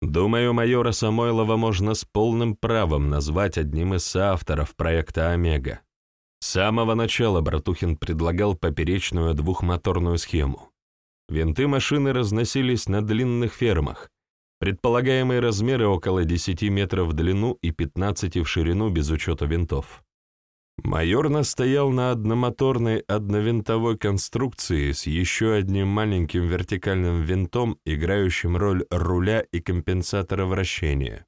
Думаю, майора Самойлова можно с полным правом назвать одним из соавторов проекта «Омега». С самого начала Братухин предлагал поперечную двухмоторную схему. Винты машины разносились на длинных фермах, предполагаемые размеры около 10 метров в длину и 15 в ширину без учета винтов. Майор настоял на одномоторной одновинтовой конструкции с еще одним маленьким вертикальным винтом, играющим роль руля и компенсатора вращения.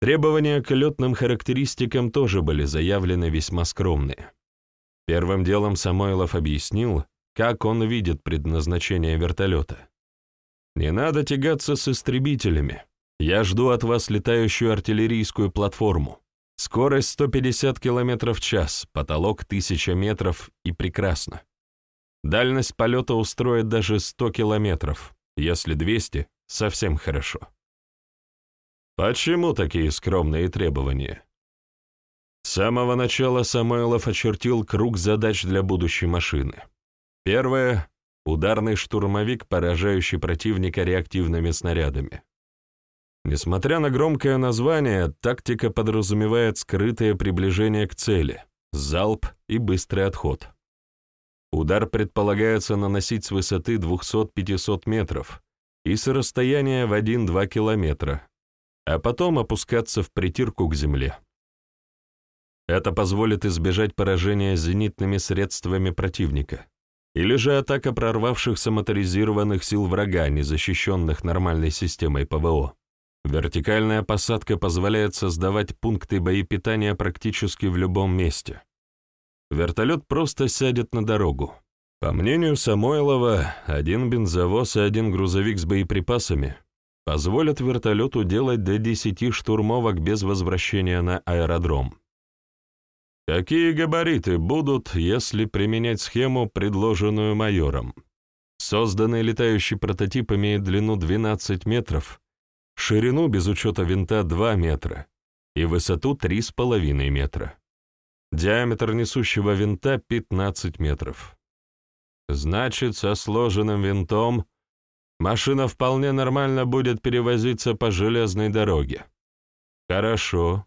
Требования к летным характеристикам тоже были заявлены весьма скромные. Первым делом Самойлов объяснил, как он видит предназначение вертолета. «Не надо тягаться с истребителями. Я жду от вас летающую артиллерийскую платформу. Скорость 150 км в час, потолок 1000 метров и прекрасно. Дальность полета устроит даже 100 километров, если 200 — совсем хорошо. Почему такие скромные требования? С самого начала Самойлов очертил круг задач для будущей машины. Первое — ударный штурмовик, поражающий противника реактивными снарядами. Несмотря на громкое название, тактика подразумевает скрытое приближение к цели, залп и быстрый отход. Удар предполагается наносить с высоты 200-500 метров и с расстояния в 1-2 километра, а потом опускаться в притирку к земле. Это позволит избежать поражения зенитными средствами противника или же атака прорвавшихся моторизированных сил врага, не защищенных нормальной системой ПВО. Вертикальная посадка позволяет создавать пункты боепитания практически в любом месте. Вертолет просто сядет на дорогу. По мнению Самойлова, один бензовоз и один грузовик с боеприпасами позволят вертолету делать до 10 штурмовок без возвращения на аэродром. Какие габариты будут, если применять схему, предложенную майором? Созданный летающий прототип имеет длину 12 метров, ширину без учета винта 2 метра и высоту 3,5 метра. Диаметр несущего винта 15 метров. Значит, со сложенным винтом машина вполне нормально будет перевозиться по железной дороге. Хорошо.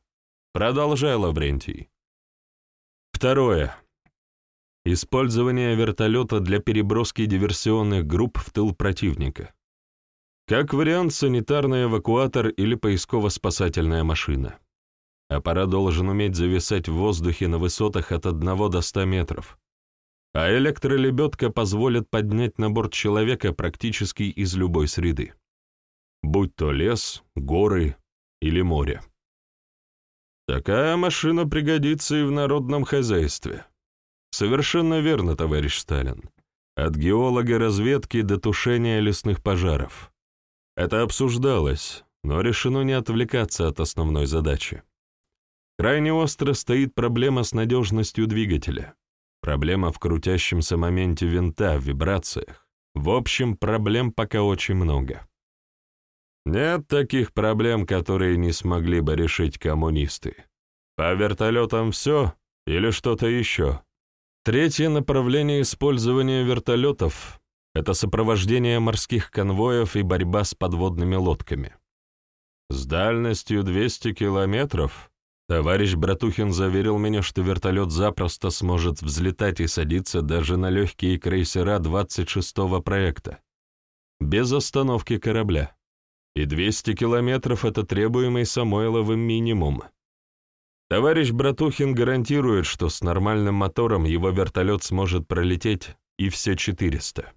Продолжай, Лаврентий. Второе. Использование вертолета для переброски диверсионных групп в тыл противника. Как вариант, санитарный эвакуатор или поисково-спасательная машина. Аппарат должен уметь зависать в воздухе на высотах от 1 до 100 метров. А электролебедка позволит поднять на борт человека практически из любой среды. Будь то лес, горы или море. Такая машина пригодится и в народном хозяйстве. Совершенно верно, товарищ Сталин. От геолога разведки до тушения лесных пожаров. Это обсуждалось, но решено не отвлекаться от основной задачи. Крайне остро стоит проблема с надежностью двигателя, проблема в крутящемся моменте винта, в вибрациях. В общем, проблем пока очень много. Нет таких проблем, которые не смогли бы решить коммунисты. По вертолетам все или что-то еще? Третье направление использования вертолетов это сопровождение морских конвоев и борьба с подводными лодками. С дальностью 200 километров товарищ Братухин заверил меня, что вертолет запросто сможет взлетать и садиться даже на легкие крейсера 26-го проекта, без остановки корабля. И 200 километров — это требуемый Самойловым минимум. Товарищ Братухин гарантирует, что с нормальным мотором его вертолет сможет пролететь и все 400.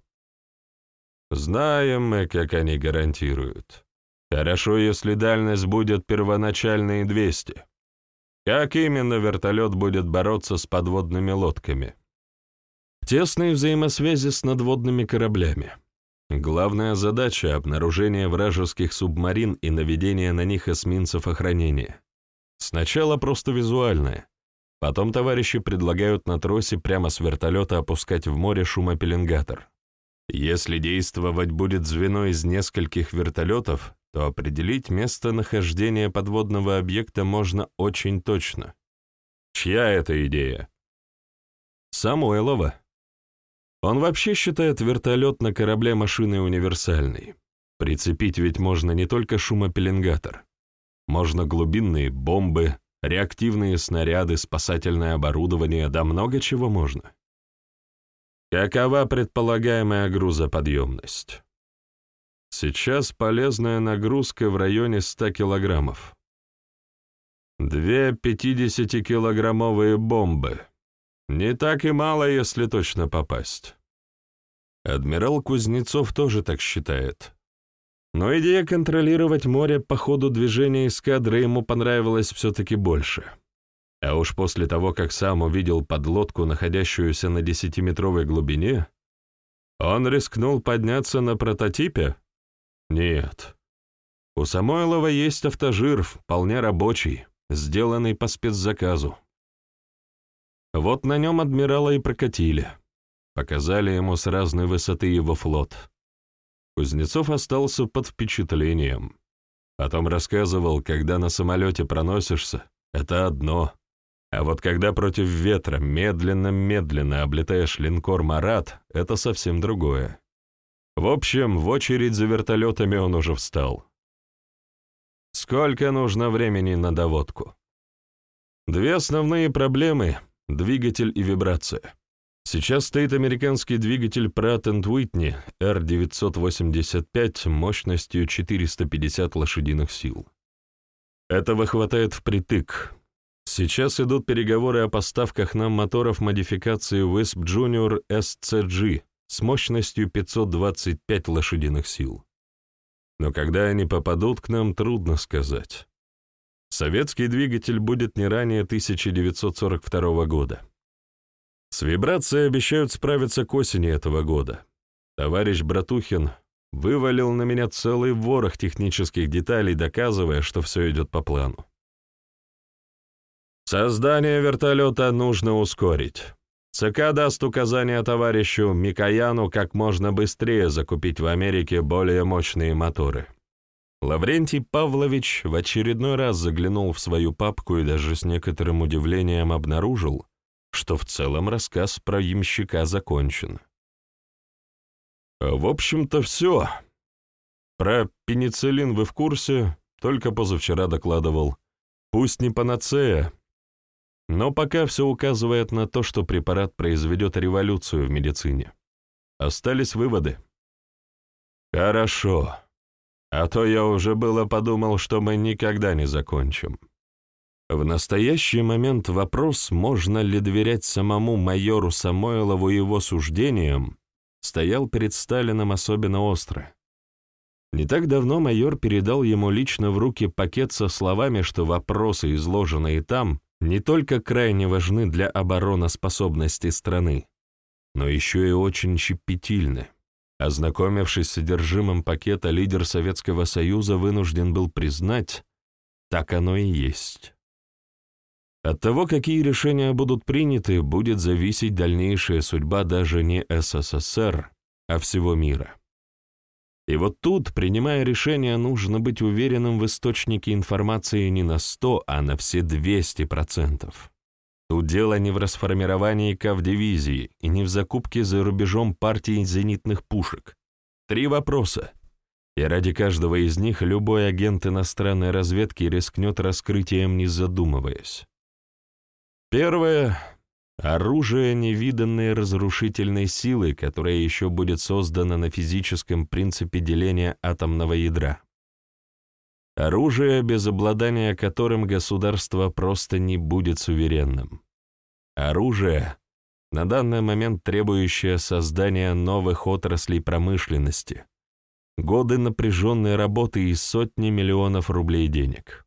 Знаем мы, как они гарантируют. Хорошо, если дальность будет первоначальные 200. Как именно вертолет будет бороться с подводными лодками? Тесные взаимосвязи с надводными кораблями. Главная задача — обнаружение вражеских субмарин и наведение на них эсминцев охранения. Сначала просто визуальное. Потом товарищи предлагают на тросе прямо с вертолета опускать в море шумопеленгатор. Если действовать будет звено из нескольких вертолетов, то определить местонахождение подводного объекта можно очень точно. Чья это идея? Самойлова. Он вообще считает вертолет на корабле машиной универсальной. Прицепить ведь можно не только шумопеленгатор. Можно глубинные бомбы, реактивные снаряды, спасательное оборудование, да много чего можно. Какова предполагаемая грузоподъемность? Сейчас полезная нагрузка в районе 100 килограммов. Две 50-килограммовые бомбы. Не так и мало, если точно попасть. Адмирал Кузнецов тоже так считает. Но идея контролировать море по ходу движения эскадры ему понравилась все-таки больше. А уж после того, как сам увидел подлодку, находящуюся на десятиметровой глубине, он рискнул подняться на прототипе? Нет. У Самойлова есть автожир, вполне рабочий, сделанный по спецзаказу. Вот на нем адмирала и прокатили. Показали ему с разной высоты его флот. Кузнецов остался под впечатлением. Потом рассказывал, когда на самолете проносишься, это одно. А вот когда против ветра медленно-медленно облетаешь линкор «Марат», это совсем другое. В общем, в очередь за вертолетами он уже встал. Сколько нужно времени на доводку? Две основные проблемы — двигатель и вибрация. Сейчас стоит американский двигатель Pratt Whitney R985 мощностью 450 лошадиных сил. Этого хватает впритык. Сейчас идут переговоры о поставках нам моторов модификации Wisp Junior SCG с мощностью 525 лошадиных сил. Но когда они попадут к нам, трудно сказать. Советский двигатель будет не ранее 1942 года. С вибрацией обещают справиться к осени этого года. Товарищ Братухин вывалил на меня целый ворох технических деталей, доказывая, что все идет по плану. Создание вертолета нужно ускорить. ЦК даст указание товарищу Микояну как можно быстрее закупить в Америке более мощные моторы. Лаврентий Павлович в очередной раз заглянул в свою папку и даже с некоторым удивлением обнаружил, что в целом рассказ про ямщика закончен. В общем-то, все. Про пенициллин вы в курсе, только позавчера докладывал. Пусть не панацея, но пока все указывает на то, что препарат произведет революцию в медицине. Остались выводы. Хорошо. А то я уже было подумал, что мы никогда не закончим. В настоящий момент вопрос, можно ли доверять самому майору Самойлову его суждениям, стоял перед Сталином особенно остро. Не так давно майор передал ему лично в руки пакет со словами, что вопросы, изложенные там, не только крайне важны для обороноспособности страны, но еще и очень щепетильны. Ознакомившись с содержимым пакета, лидер Советского Союза вынужден был признать, так оно и есть. От того, какие решения будут приняты, будет зависеть дальнейшая судьба даже не СССР, а всего мира. И вот тут, принимая решение, нужно быть уверенным в источнике информации не на 100, а на все 200%. Тут дело не в расформировании КАВ-дивизии и не в закупке за рубежом партий зенитных пушек. Три вопроса. И ради каждого из них любой агент иностранной разведки рискнет раскрытием, не задумываясь. Первое — оружие невиданной разрушительной силы, которое еще будет создано на физическом принципе деления атомного ядра. Оружие, без обладания которым государство просто не будет суверенным. Оружие, на данный момент требующее создания новых отраслей промышленности, годы напряженной работы и сотни миллионов рублей денег.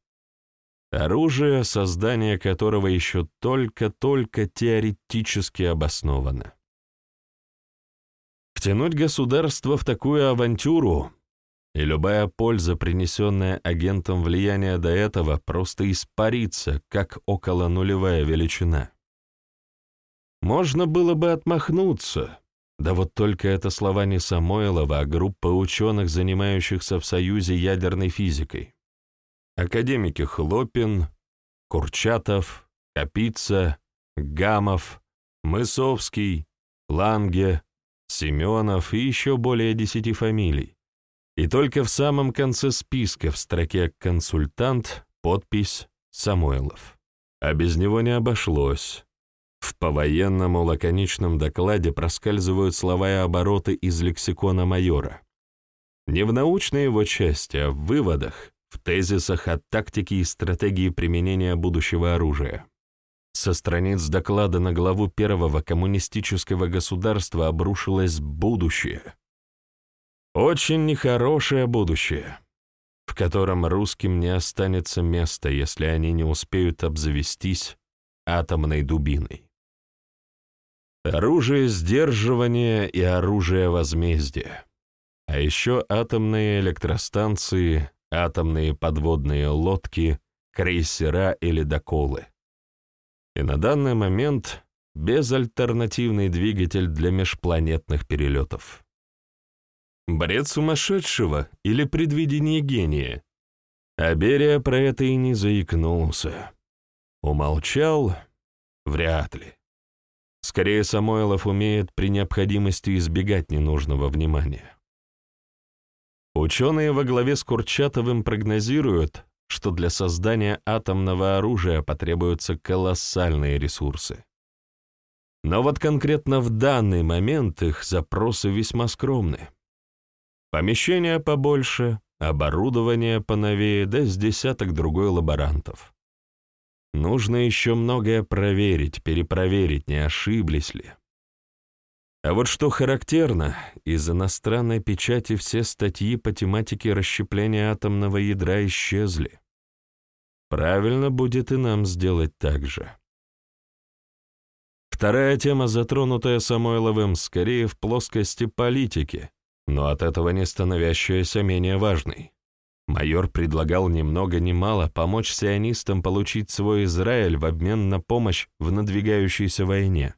Оружие, создание которого еще только-только теоретически обосновано. Втянуть государство в такую авантюру, и любая польза, принесенная агентом влияния до этого, просто испарится, как около нулевая величина. Можно было бы отмахнуться, да вот только это слова не Самойлова, а группа ученых, занимающихся в Союзе ядерной физикой. Академики Хлопин, Курчатов, Капица, Гамов, Мысовский, Ланге, Семенов и еще более десяти фамилий. И только в самом конце списка в строке «Консультант» подпись «Самойлов». А без него не обошлось. В повоенному лаконичном докладе проскальзывают слова и обороты из лексикона майора. Не в научной его части, а в выводах, в тезисах о тактике и стратегии применения будущего оружия. Со страниц доклада на главу первого коммунистического государства обрушилось будущее. Очень нехорошее будущее, в котором русским не останется места, если они не успеют обзавестись атомной дубиной. Оружие сдерживания и оружие возмездия. А еще атомные электростанции, атомные подводные лодки, крейсера и ледоколы. И на данный момент безальтернативный двигатель для межпланетных перелетов. Бред сумасшедшего или предвидение гения? А Берия про это и не заикнулся. Умолчал? Вряд ли. Скорее, Самойлов умеет при необходимости избегать ненужного внимания. Ученые во главе с Курчатовым прогнозируют, что для создания атомного оружия потребуются колоссальные ресурсы. Но вот конкретно в данный момент их запросы весьма скромны. Помещения побольше, оборудование поновее, да с десяток другой лаборантов. Нужно еще многое проверить, перепроверить, не ошиблись ли. А вот что характерно, из иностранной печати все статьи по тематике расщепления атомного ядра исчезли. Правильно будет и нам сделать так же. Вторая тема, затронутая Самойловым, скорее в плоскости политики, но от этого не становящаяся менее важной. Майор предлагал ни много мало помочь сионистам получить свой Израиль в обмен на помощь в надвигающейся войне.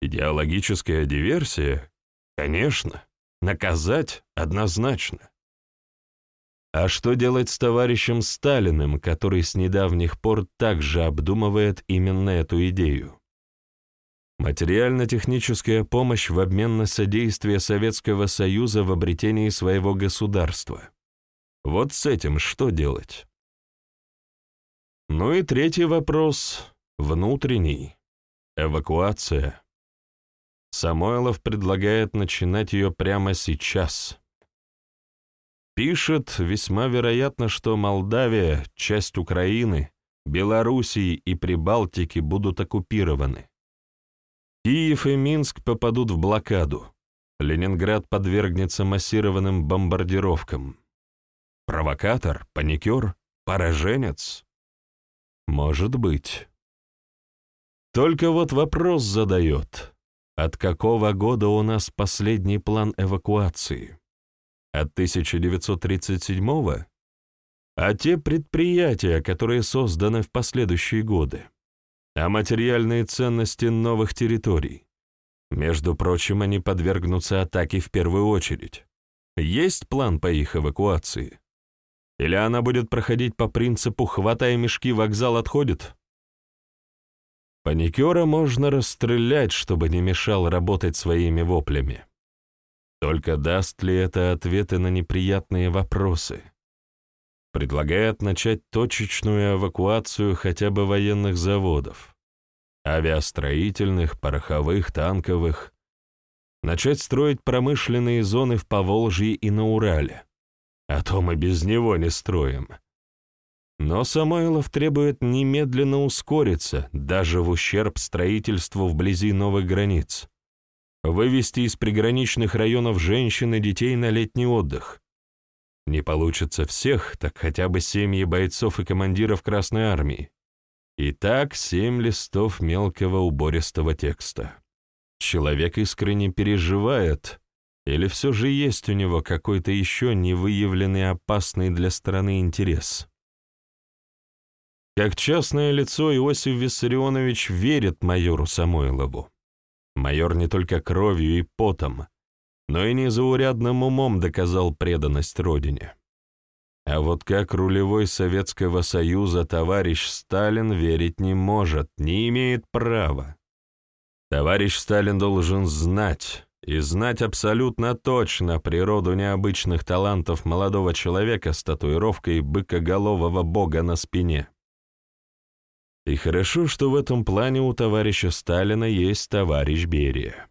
Идеологическая диверсия? Конечно. Наказать однозначно. А что делать с товарищем Сталиным, который с недавних пор также обдумывает именно эту идею? Материально-техническая помощь в обмен на содействие Советского Союза в обретении своего государства. Вот с этим что делать? Ну и третий вопрос, внутренний. Эвакуация. Самойлов предлагает начинать ее прямо сейчас. Пишет, весьма вероятно, что Молдавия, часть Украины, Белоруссии и Прибалтики будут оккупированы. Киев и Минск попадут в блокаду. Ленинград подвергнется массированным бомбардировкам. Провокатор, паникер, пораженец? Может быть. Только вот вопрос задает, от какого года у нас последний план эвакуации? От 1937-го? А те предприятия, которые созданы в последующие годы? А материальные ценности новых территорий? Между прочим, они подвергнутся атаке в первую очередь. Есть план по их эвакуации? Или она будет проходить по принципу «хватай мешки, вокзал отходит»? Паникера можно расстрелять, чтобы не мешал работать своими воплями. Только даст ли это ответы на неприятные вопросы? Предлагает начать точечную эвакуацию хотя бы военных заводов, авиастроительных, пороховых, танковых, начать строить промышленные зоны в Поволжье и на Урале а то мы без него не строим. Но Самойлов требует немедленно ускориться, даже в ущерб строительству вблизи новых границ. Вывести из приграничных районов женщин и детей на летний отдых. Не получится всех, так хотя бы семьи бойцов и командиров Красной Армии. Итак, семь листов мелкого убористого текста. Человек искренне переживает, или все же есть у него какой-то еще невыявленный опасный для страны интерес? Как частное лицо Иосиф Виссарионович верит майору Самойлову. Майор не только кровью и потом, но и незаурядным умом доказал преданность родине. А вот как рулевой Советского Союза товарищ Сталин верить не может, не имеет права. Товарищ Сталин должен знать, и знать абсолютно точно природу необычных талантов молодого человека с татуировкой быкоголового бога на спине. И хорошо, что в этом плане у товарища Сталина есть товарищ Берия.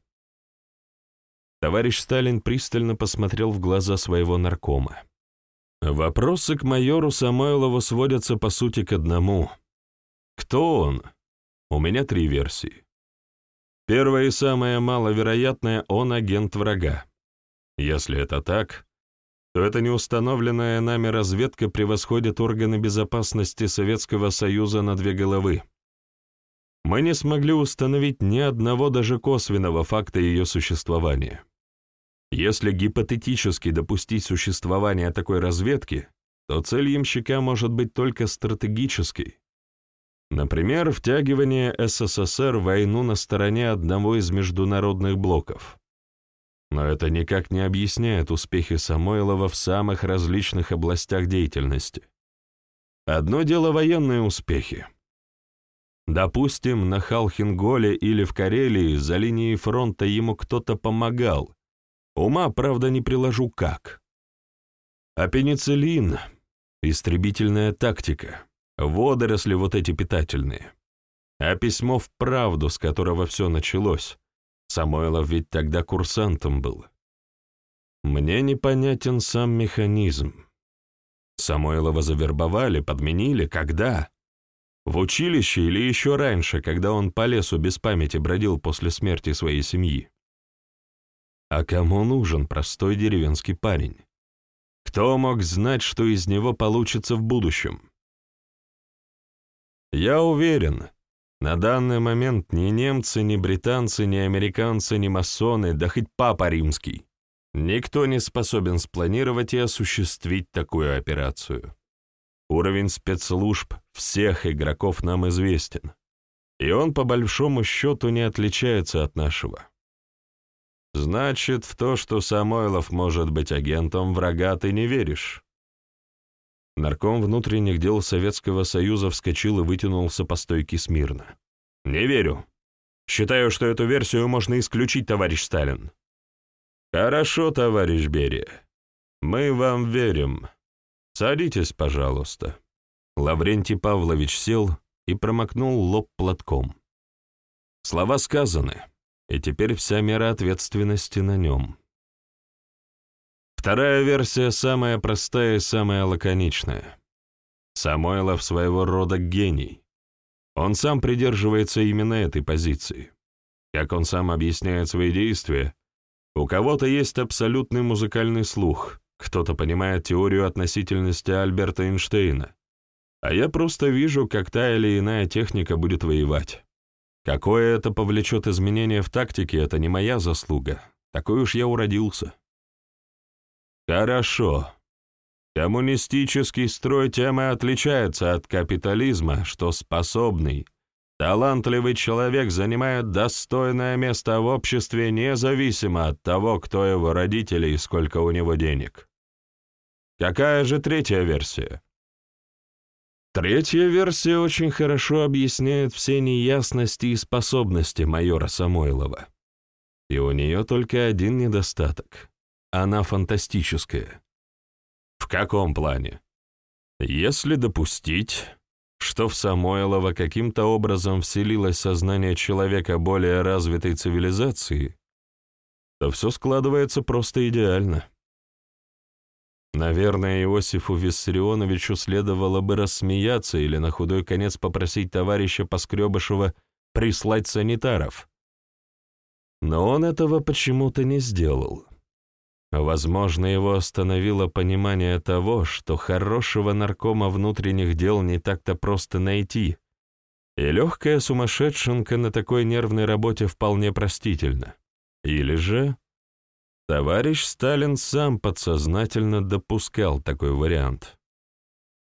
Товарищ Сталин пристально посмотрел в глаза своего наркома. Вопросы к майору Самойлову сводятся по сути к одному. Кто он? У меня три версии. Первая и самая маловероятная — он агент врага. Если это так, то эта неустановленная нами разведка превосходит органы безопасности Советского Союза на две головы. Мы не смогли установить ни одного даже косвенного факта ее существования. Если гипотетически допустить существование такой разведки, то цель ямщика может быть только стратегической. Например, втягивание СССР в войну на стороне одного из международных блоков. Но это никак не объясняет успехи Самойлова в самых различных областях деятельности. Одно дело военные успехи. Допустим, на Халхинголе или в Карелии за линией фронта ему кто-то помогал. Ума, правда, не приложу как. А пенициллин, истребительная тактика, водоросли вот эти питательные. А письмо в правду, с которого все началось, Самойлов ведь тогда курсантом был. Мне непонятен сам механизм. Самойлова завербовали, подменили, когда? В училище или еще раньше, когда он по лесу без памяти бродил после смерти своей семьи? А кому нужен простой деревенский парень? Кто мог знать, что из него получится в будущем? Я уверен, на данный момент ни немцы, ни британцы, ни американцы, ни масоны, да хоть папа римский, никто не способен спланировать и осуществить такую операцию. Уровень спецслужб всех игроков нам известен, и он по большому счету не отличается от нашего. Значит, в то, что Самойлов может быть агентом врага, ты не веришь? Нарком внутренних дел Советского Союза вскочил и вытянулся по стойке смирно. «Не верю. Считаю, что эту версию можно исключить, товарищ Сталин». «Хорошо, товарищ Берия. Мы вам верим. Садитесь, пожалуйста». Лаврентий Павлович сел и промокнул лоб платком. Слова сказаны, и теперь вся мера ответственности на нем. Вторая версия самая простая и самая лаконичная. Самойлов своего рода гений. Он сам придерживается именно этой позиции. Как он сам объясняет свои действия, у кого-то есть абсолютный музыкальный слух, кто-то понимает теорию относительности Альберта Эйнштейна, а я просто вижу, как та или иная техника будет воевать. Какое это повлечет изменение в тактике, это не моя заслуга. Такой уж я уродился. Хорошо. Коммунистический строй тем отличается от капитализма, что способный, талантливый человек занимает достойное место в обществе независимо от того, кто его родители и сколько у него денег. Какая же третья версия? Третья версия очень хорошо объясняет все неясности и способности майора Самойлова. И у нее только один недостаток. Она фантастическая. В каком плане? Если допустить, что в Самойлова каким-то образом вселилось сознание человека более развитой цивилизации, то все складывается просто идеально. Наверное, Иосифу Виссарионовичу следовало бы рассмеяться или на худой конец попросить товарища Поскребышева прислать санитаров. Но он этого почему-то не сделал. Возможно, его остановило понимание того, что хорошего наркома внутренних дел не так-то просто найти, и легкая сумасшедшенка на такой нервной работе вполне простительна. Или же товарищ Сталин сам подсознательно допускал такой вариант.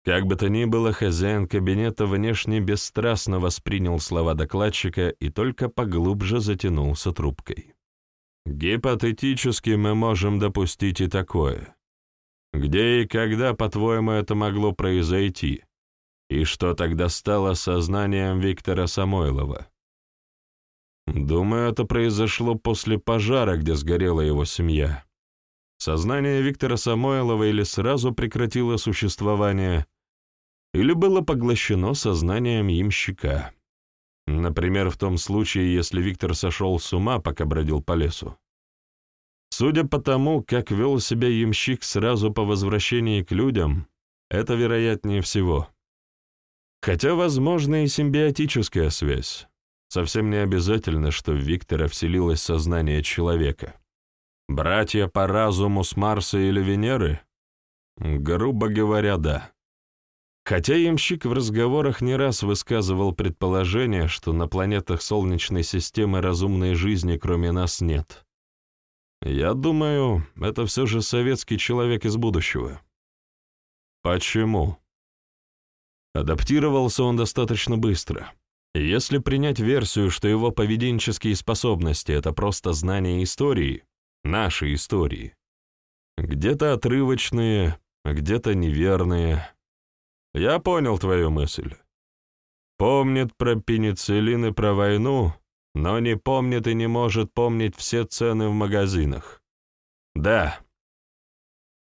Как бы то ни было, хозяин кабинета внешне бесстрастно воспринял слова докладчика и только поглубже затянулся трубкой. Гипотетически мы можем допустить и такое. Где и когда, по-твоему, это могло произойти? И что тогда стало сознанием Виктора Самойлова? Думаю, это произошло после пожара, где сгорела его семья. Сознание Виктора Самойлова или сразу прекратило существование, или было поглощено сознанием ямщика. Например, в том случае, если Виктор сошел с ума, пока бродил по лесу. Судя по тому, как вел себя ямщик сразу по возвращении к людям, это вероятнее всего. Хотя, возможно, и симбиотическая связь. Совсем не обязательно, что в Виктора вселилось сознание человека. Братья по разуму с Марса или Венеры? Грубо говоря, да. Хотя ямщик в разговорах не раз высказывал предположение, что на планетах Солнечной системы разумной жизни кроме нас нет. Я думаю, это все же советский человек из будущего. Почему? Адаптировался он достаточно быстро. Если принять версию, что его поведенческие способности — это просто знание истории, нашей истории, где-то отрывочные, а где-то неверные, я понял твою мысль. Помнит про пенициллин и про войну, но не помнит и не может помнить все цены в магазинах. Да.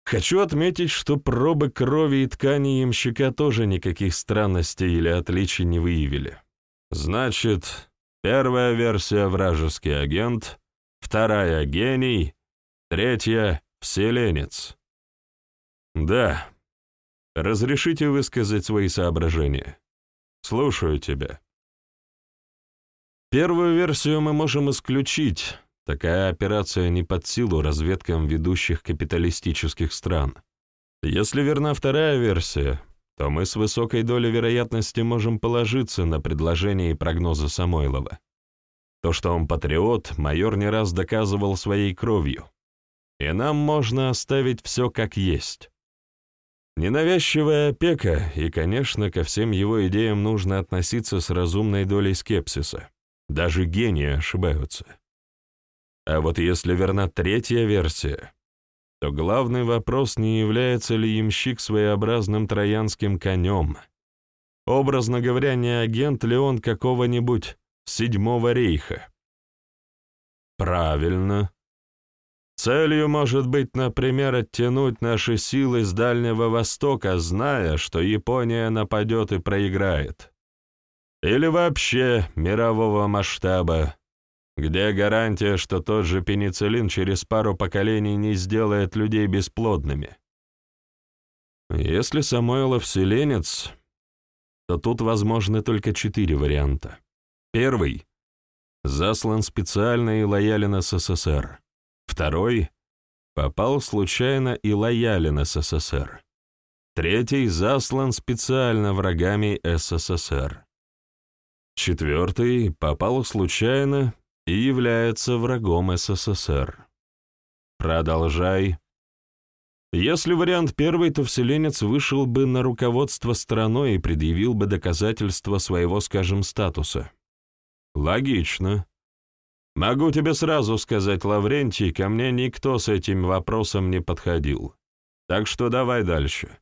Хочу отметить, что пробы крови и ткани ямщика тоже никаких странностей или отличий не выявили. Значит, первая версия — вражеский агент, вторая — гений, третья — вселенец. Да, Разрешите высказать свои соображения. Слушаю тебя. Первую версию мы можем исключить. Такая операция не под силу разведкам ведущих капиталистических стран. Если верна вторая версия, то мы с высокой долей вероятности можем положиться на предложения и прогнозы Самойлова. То, что он патриот, майор не раз доказывал своей кровью. И нам можно оставить все как есть. Ненавязчивая опека, и, конечно, ко всем его идеям нужно относиться с разумной долей скепсиса. Даже гении ошибаются. А вот если верна третья версия, то главный вопрос, не является ли ямщик своеобразным троянским конем. Образно говоря, не агент ли он какого-нибудь Седьмого рейха? Правильно. Целью может быть, например, оттянуть наши силы с Дальнего Востока, зная, что Япония нападет и проиграет. Или вообще мирового масштаба, где гарантия, что тот же пенициллин через пару поколений не сделает людей бесплодными. Если Самойлов вселенец, то тут возможны только четыре варианта. Первый — заслан специально и лоялен СССР. Второй — попал случайно и лоялен СССР. Третий — заслан специально врагами СССР. Четвертый — попал случайно и является врагом СССР. Продолжай. Если вариант первый, то вселенец вышел бы на руководство страной и предъявил бы доказательства своего, скажем, статуса. Логично. Могу тебе сразу сказать, Лаврентий, ко мне никто с этим вопросом не подходил. Так что давай дальше.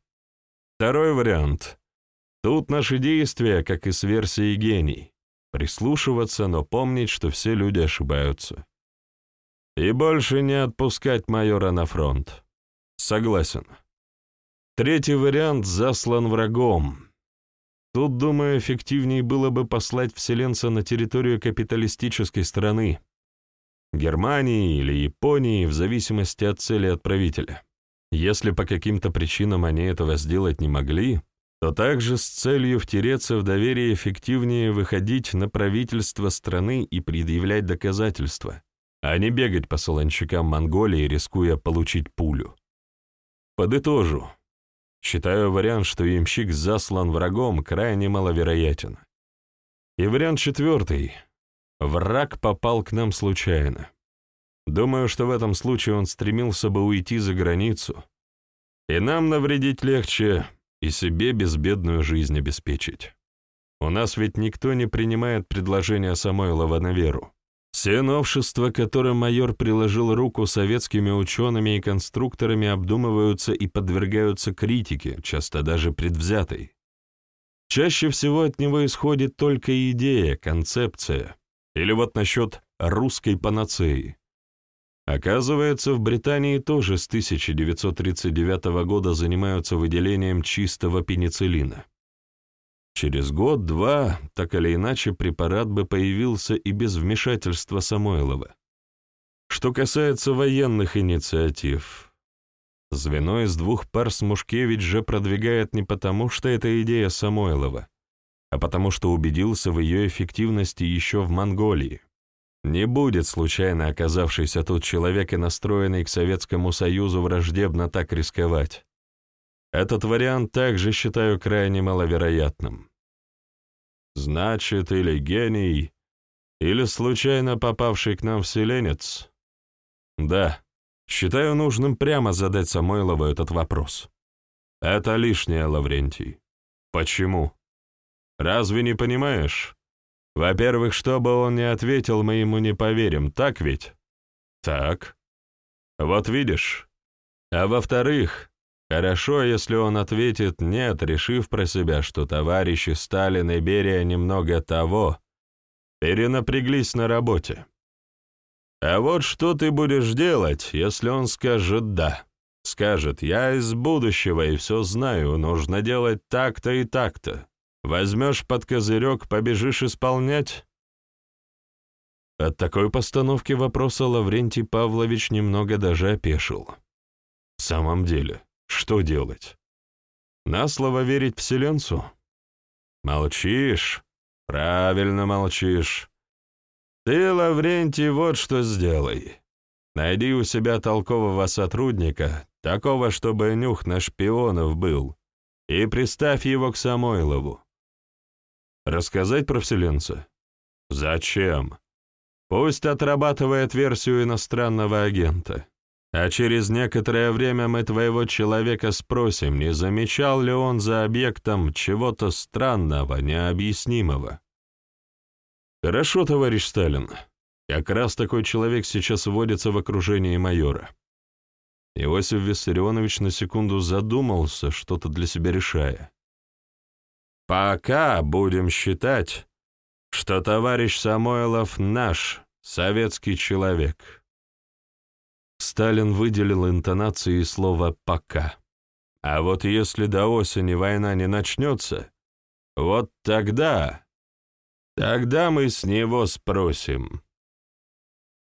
Второй вариант. Тут наши действия, как и с версией гений. Прислушиваться, но помнить, что все люди ошибаются. И больше не отпускать майора на фронт. Согласен. Третий вариант заслан врагом, Тут, думаю, эффективнее было бы послать вселенца на территорию капиталистической страны, Германии или Японии, в зависимости от цели отправителя. если по каким-то причинам они этого сделать не могли, то также с целью втереться в доверие эффективнее выходить на правительство страны и предъявлять доказательства, а не бегать по солончакам Монголии, рискуя получить пулю. Подытожу. Считаю вариант, что ямщик заслан врагом, крайне маловероятен. И вариант четвертый. Враг попал к нам случайно. Думаю, что в этом случае он стремился бы уйти за границу. И нам навредить легче, и себе безбедную жизнь обеспечить. У нас ведь никто не принимает предложения Самойлова на веру. Все новшества, которым майор приложил руку советскими учеными и конструкторами, обдумываются и подвергаются критике, часто даже предвзятой. Чаще всего от него исходит только идея, концепция. Или вот насчет русской панацеи. Оказывается, в Британии тоже с 1939 года занимаются выделением чистого пенициллина. Через год-два, так или иначе, препарат бы появился и без вмешательства Самойлова. Что касается военных инициатив, звено из двух пар Смушкевич же продвигает не потому, что это идея Самойлова, а потому что убедился в ее эффективности еще в Монголии. Не будет случайно оказавшийся тут человек и настроенный к Советскому Союзу враждебно так рисковать. Этот вариант также считаю крайне маловероятным. Значит, или гений, или случайно попавший к нам вселенец? Да, считаю нужным прямо задать Самойлову этот вопрос. Это лишнее, Лаврентий. Почему? Разве не понимаешь? Во-первых, что бы он ни ответил, мы ему не поверим, так ведь? Так. Вот видишь. А во-вторых, хорошо, если он ответит «нет», решив про себя, что товарищи Сталин и Берия немного того, перенапряглись на работе. А вот что ты будешь делать, если он скажет «да»? Скажет «я из будущего и все знаю, нужно делать так-то и так-то». Возьмешь под козырек, побежишь исполнять?» От такой постановки вопроса Лаврентий Павлович немного даже опешил. «В самом деле, что делать? На слово верить вселенцу? Молчишь? Правильно молчишь. Ты, Лаврентий, вот что сделай. Найди у себя толкового сотрудника, такого, чтобы нюх на шпионов был, и приставь его к Самойлову. Рассказать про вселенца? Зачем? Пусть отрабатывает версию иностранного агента. А через некоторое время мы твоего человека спросим, не замечал ли он за объектом чего-то странного, необъяснимого. Хорошо, товарищ Сталин. Как раз такой человек сейчас вводится в окружении майора. Иосиф Виссарионович на секунду задумался, что-то для себя решая. Пока будем считать, что товарищ Самойлов наш, советский человек. Сталин выделил интонации слова «пока». А вот если до осени война не начнется, вот тогда, тогда мы с него спросим.